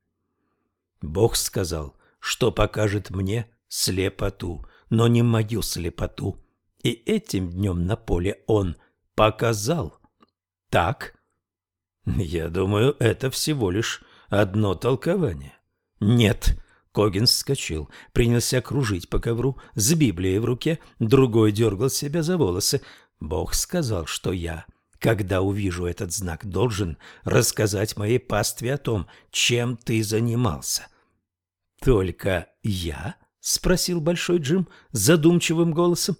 Бог сказал, что покажет мне слепоту, но не мою слепоту. И этим днем на поле он показал. Так? Я думаю, это всего лишь одно толкование. Нет. Когин вскочил, принялся кружить по ковру с Библией в руке, другой дергал себя за волосы. Бог сказал, что я когда увижу этот знак, должен рассказать моей пастве о том, чем ты занимался. Только я? Спросил большой Джим задумчивым голосом.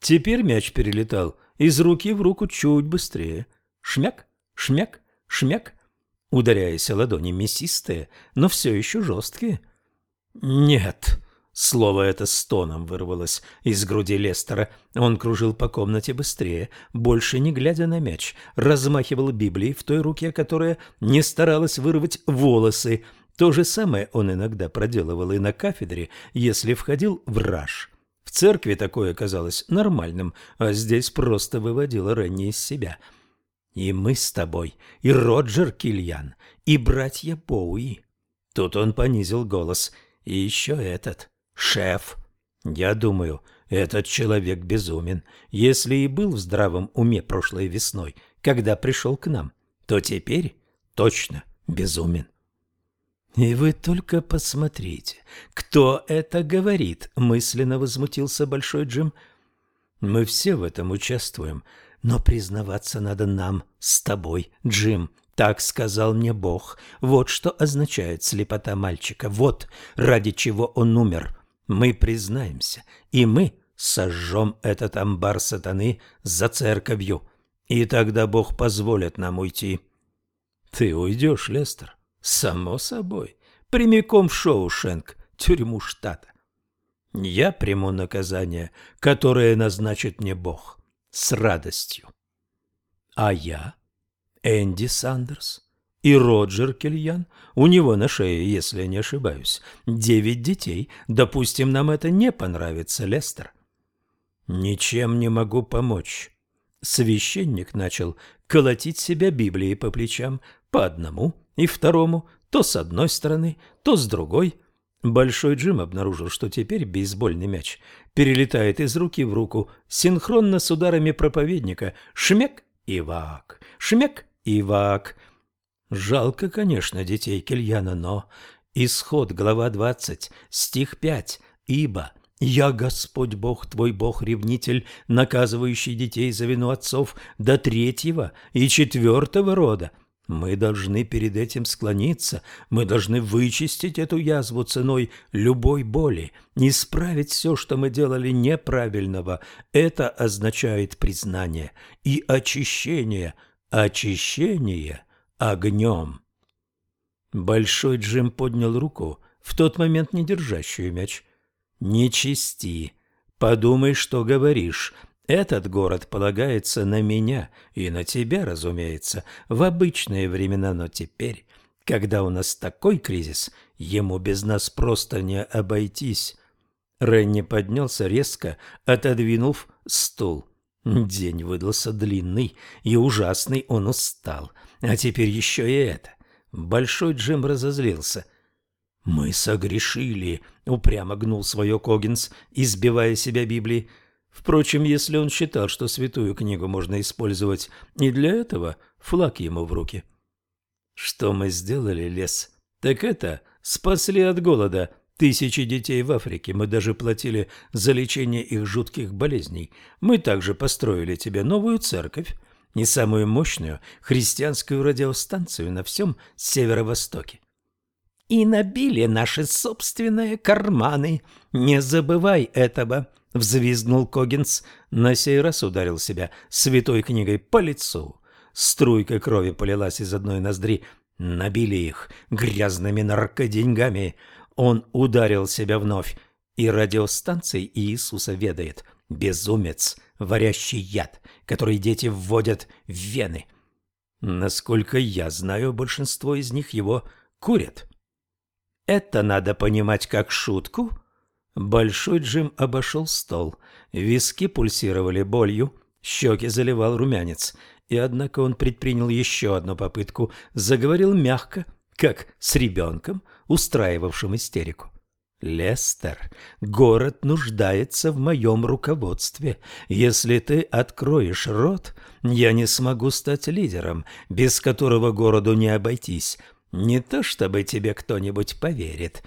Теперь мяч перелетал из руки в руку чуть быстрее. Шмяк, шмяк, шмяк, ударяясь о ладони мясистые, но все еще жесткие. Нет, Слово это стоном вырвалось из груди Лестера. Он кружил по комнате быстрее, больше не глядя на мяч, размахивал Библией в той руке, которая не старалась вырвать волосы. То же самое он иногда проделывал и на кафедре, если входил в раж. В церкви такое казалось нормальным, а здесь просто выводило Ренни из себя. И мы с тобой, и Роджер Кильян, и братья Боуи. Тут он понизил голос. И еще этот. «Шеф, я думаю, этот человек безумен. Если и был в здравом уме прошлой весной, когда пришел к нам, то теперь точно безумен». «И вы только посмотрите, кто это говорит?» – мысленно возмутился Большой Джим. «Мы все в этом участвуем, но признаваться надо нам с тобой, Джим. Так сказал мне Бог. Вот что означает слепота мальчика. Вот ради чего он умер. Мы признаемся, и мы сожжем этот амбар сатаны за церковью, и тогда Бог позволит нам уйти. Ты уйдешь, Лестер? Само собой. Прямиком в Шоушенк, тюрьму штата. Я приму наказание, которое назначит мне Бог, с радостью. А я, Энди Сандерс, и Роджер Кельян, у него на шее, если не ошибаюсь, девять детей. Допустим, нам это не понравится, Лестер. Ничем не могу помочь. Священник начал колотить себя Библией по плечам, по одному и второму, то с одной стороны, то с другой. Большой Джим обнаружил, что теперь бейсбольный мяч перелетает из руки в руку, синхронно с ударами проповедника. Шмяк и вак, шмяк и вак. Жалко, конечно, детей Кельяна, но... Исход, глава 20, стих 5. «Ибо я Господь Бог, твой Бог-ревнитель, наказывающий детей за вину отцов до третьего и четвертого рода». Мы должны перед этим склониться, мы должны вычистить эту язву ценой любой боли, исправить все, что мы делали неправильного. Это означает признание и очищение, очищение огнем. Большой Джим поднял руку, в тот момент не держащую мяч. «Не чисти. Подумай, что говоришь. Этот город полагается на меня и на тебя, разумеется, в обычные времена, но теперь, когда у нас такой кризис, ему без нас просто не обойтись». Ренни поднялся резко, отодвинув стул. День выдался длинный и ужасный, он устал. А теперь еще и это. Большой Джим разозлился. «Мы согрешили», — упрямо гнул свое Когинс, избивая себя Библией. Впрочем, если он считал, что святую книгу можно использовать и для этого, флаг ему в руки. Что мы сделали, лес? Так это спасли от голода тысячи детей в Африке. Мы даже платили за лечение их жутких болезней. Мы также построили тебе новую церковь, не самую мощную христианскую радиостанцию на всем северо-востоке. И набили наши собственные карманы. Не забывай этого, — взвизгнул Когинс. На сей раз ударил себя святой книгой по лицу. Струйка крови полилась из одной ноздри. Набили их грязными наркоденьгами. Он ударил себя вновь. И радиостанцией Иисуса ведает. Безумец, варящий яд который дети вводят в вены. Насколько я знаю, большинство из них его курят. Это надо понимать как шутку. Большой Джим обошел стол. Виски пульсировали болью, щеки заливал румянец. И однако он предпринял еще одну попытку, заговорил мягко, как с ребенком, устраивавшим истерику. Лестер, город нуждается в моем руководстве. Если ты откроешь рот, я не смогу стать лидером, без которого городу не обойтись. Не то чтобы тебе кто-нибудь поверит.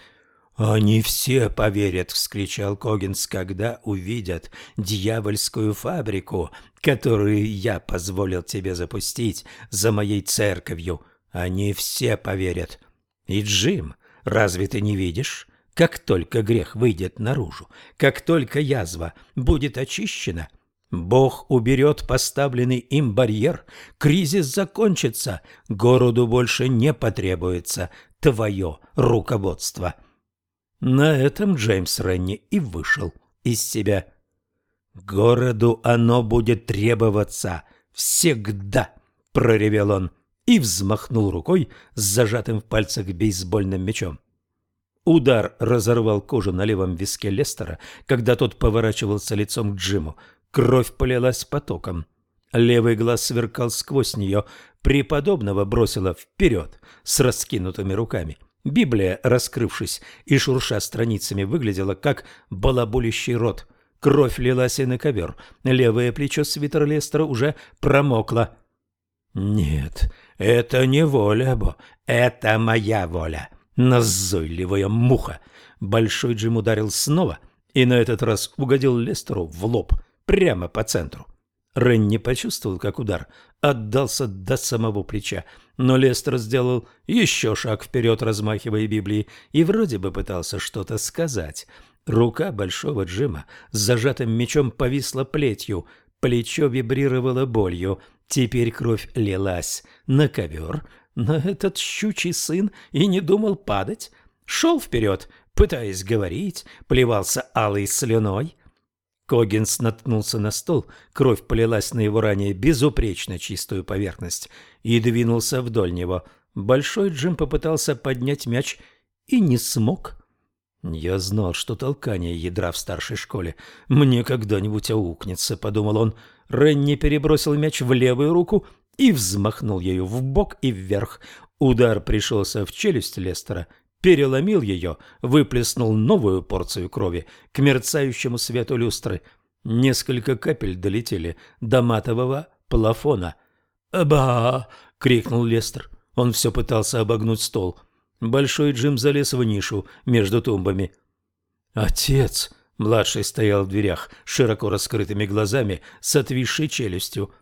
«Они все поверят!» — вскричал Когинс, когда увидят дьявольскую фабрику, которую я позволил тебе запустить за моей церковью. Они все поверят. И, Джим, разве ты не видишь? Как только грех выйдет наружу, как только язва будет очищена, Бог уберет поставленный им барьер, кризис закончится, городу больше не потребуется твое руководство. На этом Джеймс Ренни и вышел из себя. «Городу оно будет требоваться всегда!» — проревел он и взмахнул рукой с зажатым в пальцах бейсбольным мячом. Удар разорвал кожу на левом виске Лестера, когда тот поворачивался лицом к Джиму. Кровь полилась потоком. Левый глаз сверкал сквозь нее. Преподобного бросило вперед с раскинутыми руками. Библия, раскрывшись и шурша страницами, выглядела как балабулищий рот. Кровь лилась и на ковер. Левое плечо свитера Лестера уже промокло. «Нет, это не воля, Бо, это моя воля», Назойливая муха! Большой Джим ударил снова и на этот раз угодил Лестеру в лоб, прямо по центру. Рен не почувствовал, как удар отдался до самого плеча, но Лестер сделал еще шаг вперед, размахивая Библией, и вроде бы пытался что-то сказать. Рука большого Джима с зажатым мечом повисла плетью, плечо вибрировало болью, теперь кровь лилась на ковер, но этот щучий сын и не думал падать. Шел вперед, пытаясь говорить, плевался алой слюной. Когинс наткнулся на стол, кровь полилась на его ранее безупречно чистую поверхность и двинулся вдоль него. Большой Джим попытался поднять мяч и не смог. «Я знал, что толкание ядра в старшей школе мне когда-нибудь аукнется», — подумал он. Ренни перебросил мяч в левую руку и взмахнул ею в бок и вверх. Удар пришелся в челюсть Лестера, переломил ее, выплеснул новую порцию крови к мерцающему свету люстры. Несколько капель долетели до матового плафона. «Ба!» — крикнул Лестер. Он все пытался обогнуть стол. Большой Джим залез в нишу между тумбами. «Отец!» — младший стоял в дверях, широко раскрытыми глазами, с отвисшей челюстью.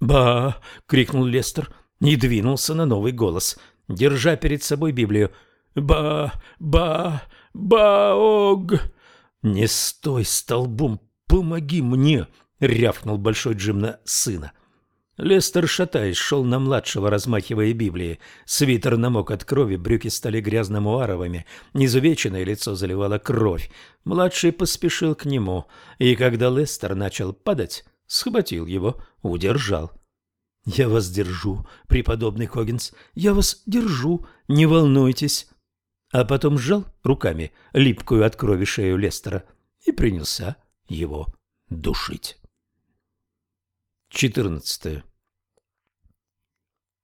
«Ба!» — крикнул Лестер и двинулся на новый голос, держа перед собой Библию. «Ба! Ба! Баог!» «Не стой столбом! Помоги мне!» — рявкнул Большой Джим на сына. Лестер, шатаясь, шел на младшего, размахивая Библией. Свитер намок от крови, брюки стали грязно-муаровыми, изувеченное лицо заливало кровь. Младший поспешил к нему, и когда Лестер начал падать, схватил его, удержал. «Я вас держу, преподобный Когинс, я вас держу, не волнуйтесь». А потом сжал руками липкую от крови шею Лестера и принялся его душить. 14.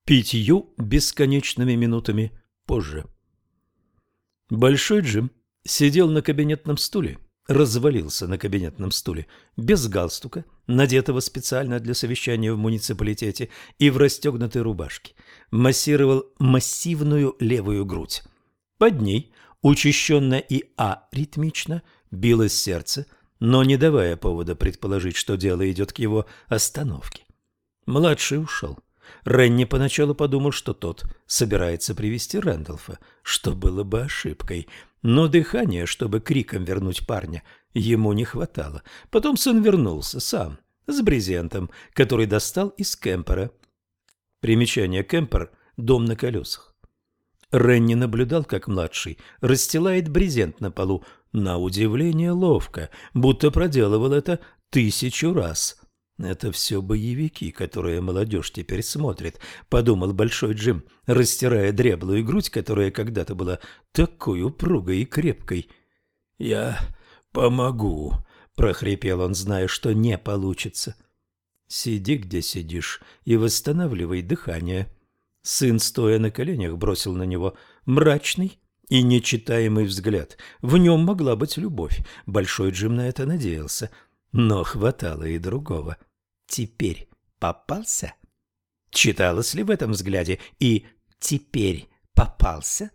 Пятью бесконечными минутами позже. Большой Джим сидел на кабинетном стуле развалился на кабинетном стуле, без галстука, надетого специально для совещания в муниципалитете, и в расстегнутой рубашке. Массировал массивную левую грудь. Под ней, учащенно и аритмично, билось сердце, но не давая повода предположить, что дело идет к его остановке. Младший ушел. Ренни поначалу подумал, что тот собирается привести Рэндалфа, что было бы ошибкой. Но дыхания, чтобы криком вернуть парня, ему не хватало. Потом сын вернулся сам, с брезентом, который достал из кемпера. Примечание кемпер – дом на колесах. Ренни наблюдал, как младший расстилает брезент на полу, на удивление ловко, будто проделывал это тысячу раз. «Это все боевики, которые молодежь теперь смотрит», — подумал Большой Джим, растирая дряблую грудь, которая когда-то была такой упругой и крепкой. «Я помогу», — прохрипел он, зная, что не получится. «Сиди, где сидишь, и восстанавливай дыхание». Сын, стоя на коленях, бросил на него мрачный и нечитаемый взгляд. В нем могла быть любовь. Большой Джим на это надеялся. Но хватало и другого — теперь попался? Читалось ли в этом взгляде и «теперь попался»?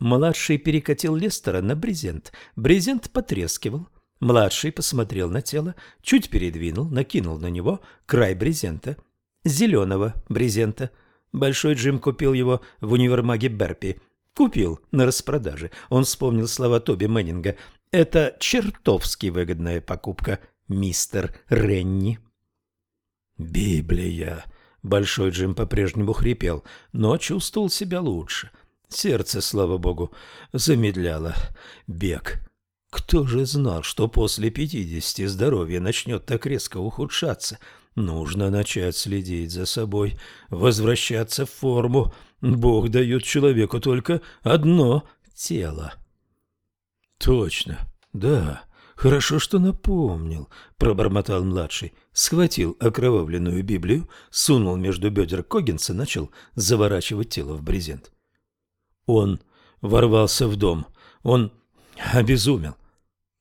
Младший перекатил Лестера на брезент. Брезент потрескивал. Младший посмотрел на тело, чуть передвинул, накинул на него край брезента. Зеленого брезента. Большой Джим купил его в универмаге Берпи. Купил на распродаже. Он вспомнил слова Тоби Мэннинга. «Это чертовски выгодная покупка, мистер Ренни». Библия. Большой Джим по-прежнему хрипел, но чувствовал себя лучше. Сердце, слава богу, замедляло бег. Кто же знал, что после пятидесяти здоровье начнет так резко ухудшаться? Нужно начать следить за собой, возвращаться в форму. Бог дает человеку только одно тело. Точно, да. «Хорошо, что напомнил», — пробормотал младший. Схватил окровавленную Библию, сунул между бедер Когинса, начал заворачивать тело в брезент. Он ворвался в дом. Он обезумел.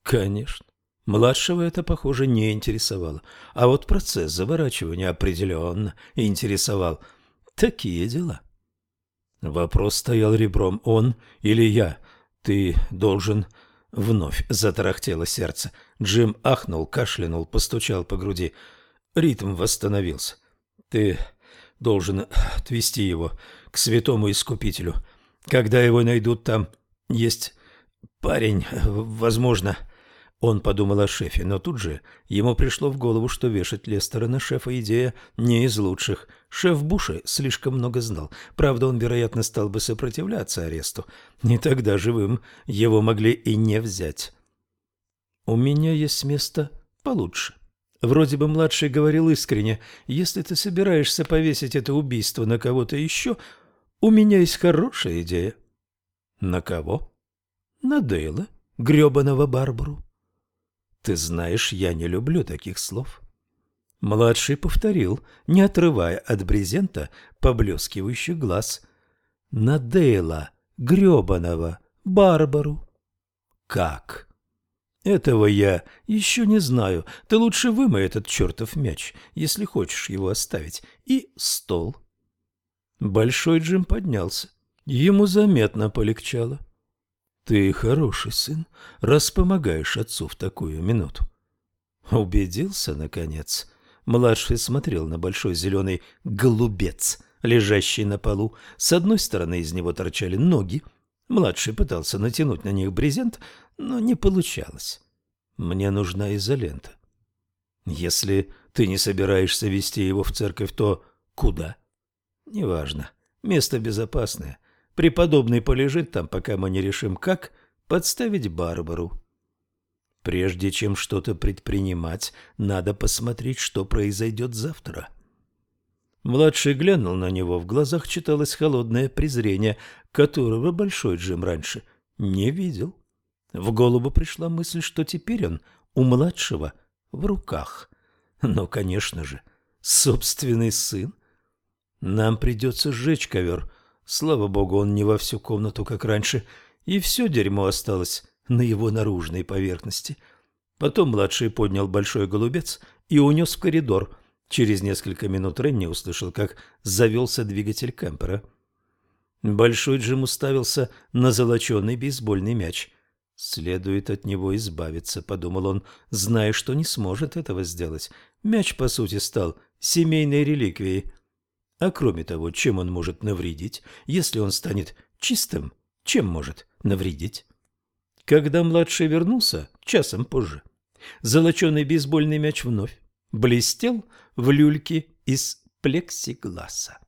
Конечно. Младшего это, похоже, не интересовало. А вот процесс заворачивания определенно интересовал. Такие дела. Вопрос стоял ребром. Он или я? Ты должен Вновь затарахтело сердце. Джим ахнул, кашлянул, постучал по груди. Ритм восстановился. «Ты должен отвезти его к святому искупителю. Когда его найдут, там есть парень, возможно...» Он подумал о шефе, но тут же ему пришло в голову, что вешать Лестера на шефа идея не из лучших. Шеф Буша слишком много знал. Правда, он, вероятно, стал бы сопротивляться аресту. Не тогда живым его могли и не взять. «У меня есть место получше». Вроде бы младший говорил искренне, «Если ты собираешься повесить это убийство на кого-то еще, у меня есть хорошая идея». «На кого?» «На Дейла, гребаного Барбару». Ты знаешь, я не люблю таких слов. Младший повторил, не отрывая от брезента поблескивающий глаз. На Дейла, гребаного, Барбару. Как? Этого я еще не знаю. Ты лучше вымой этот чертов мяч, если хочешь его оставить. И стол. Большой Джим поднялся. Ему заметно полегчало. — ты хороший сын, раз помогаешь отцу в такую минуту. Убедился, наконец. Младший смотрел на большой зеленый голубец, лежащий на полу. С одной стороны из него торчали ноги. Младший пытался натянуть на них брезент, но не получалось. Мне нужна изолента. Если ты не собираешься вести его в церковь, то куда? Неважно. Место безопасное. Преподобный полежит там, пока мы не решим, как подставить Барбару. Прежде чем что-то предпринимать, надо посмотреть, что произойдет завтра. Младший глянул на него, в глазах читалось холодное презрение, которого Большой Джим раньше не видел. В голову пришла мысль, что теперь он у младшего в руках. Но, конечно же, собственный сын. Нам придется сжечь ковер, Слава богу, он не во всю комнату, как раньше, и все дерьмо осталось на его наружной поверхности. Потом младший поднял большой голубец и унес в коридор. Через несколько минут Ренни услышал, как завелся двигатель кемпера. Большой Джим уставился на золоченый бейсбольный мяч. «Следует от него избавиться», — подумал он, зная, что не сможет этого сделать. Мяч, по сути, стал семейной реликвией. А кроме того, чем он может навредить, если он станет чистым? Чем может навредить? Когда младший вернулся, часом позже, золоченый бейсбольный мяч вновь блестел в люльке из плексигласа.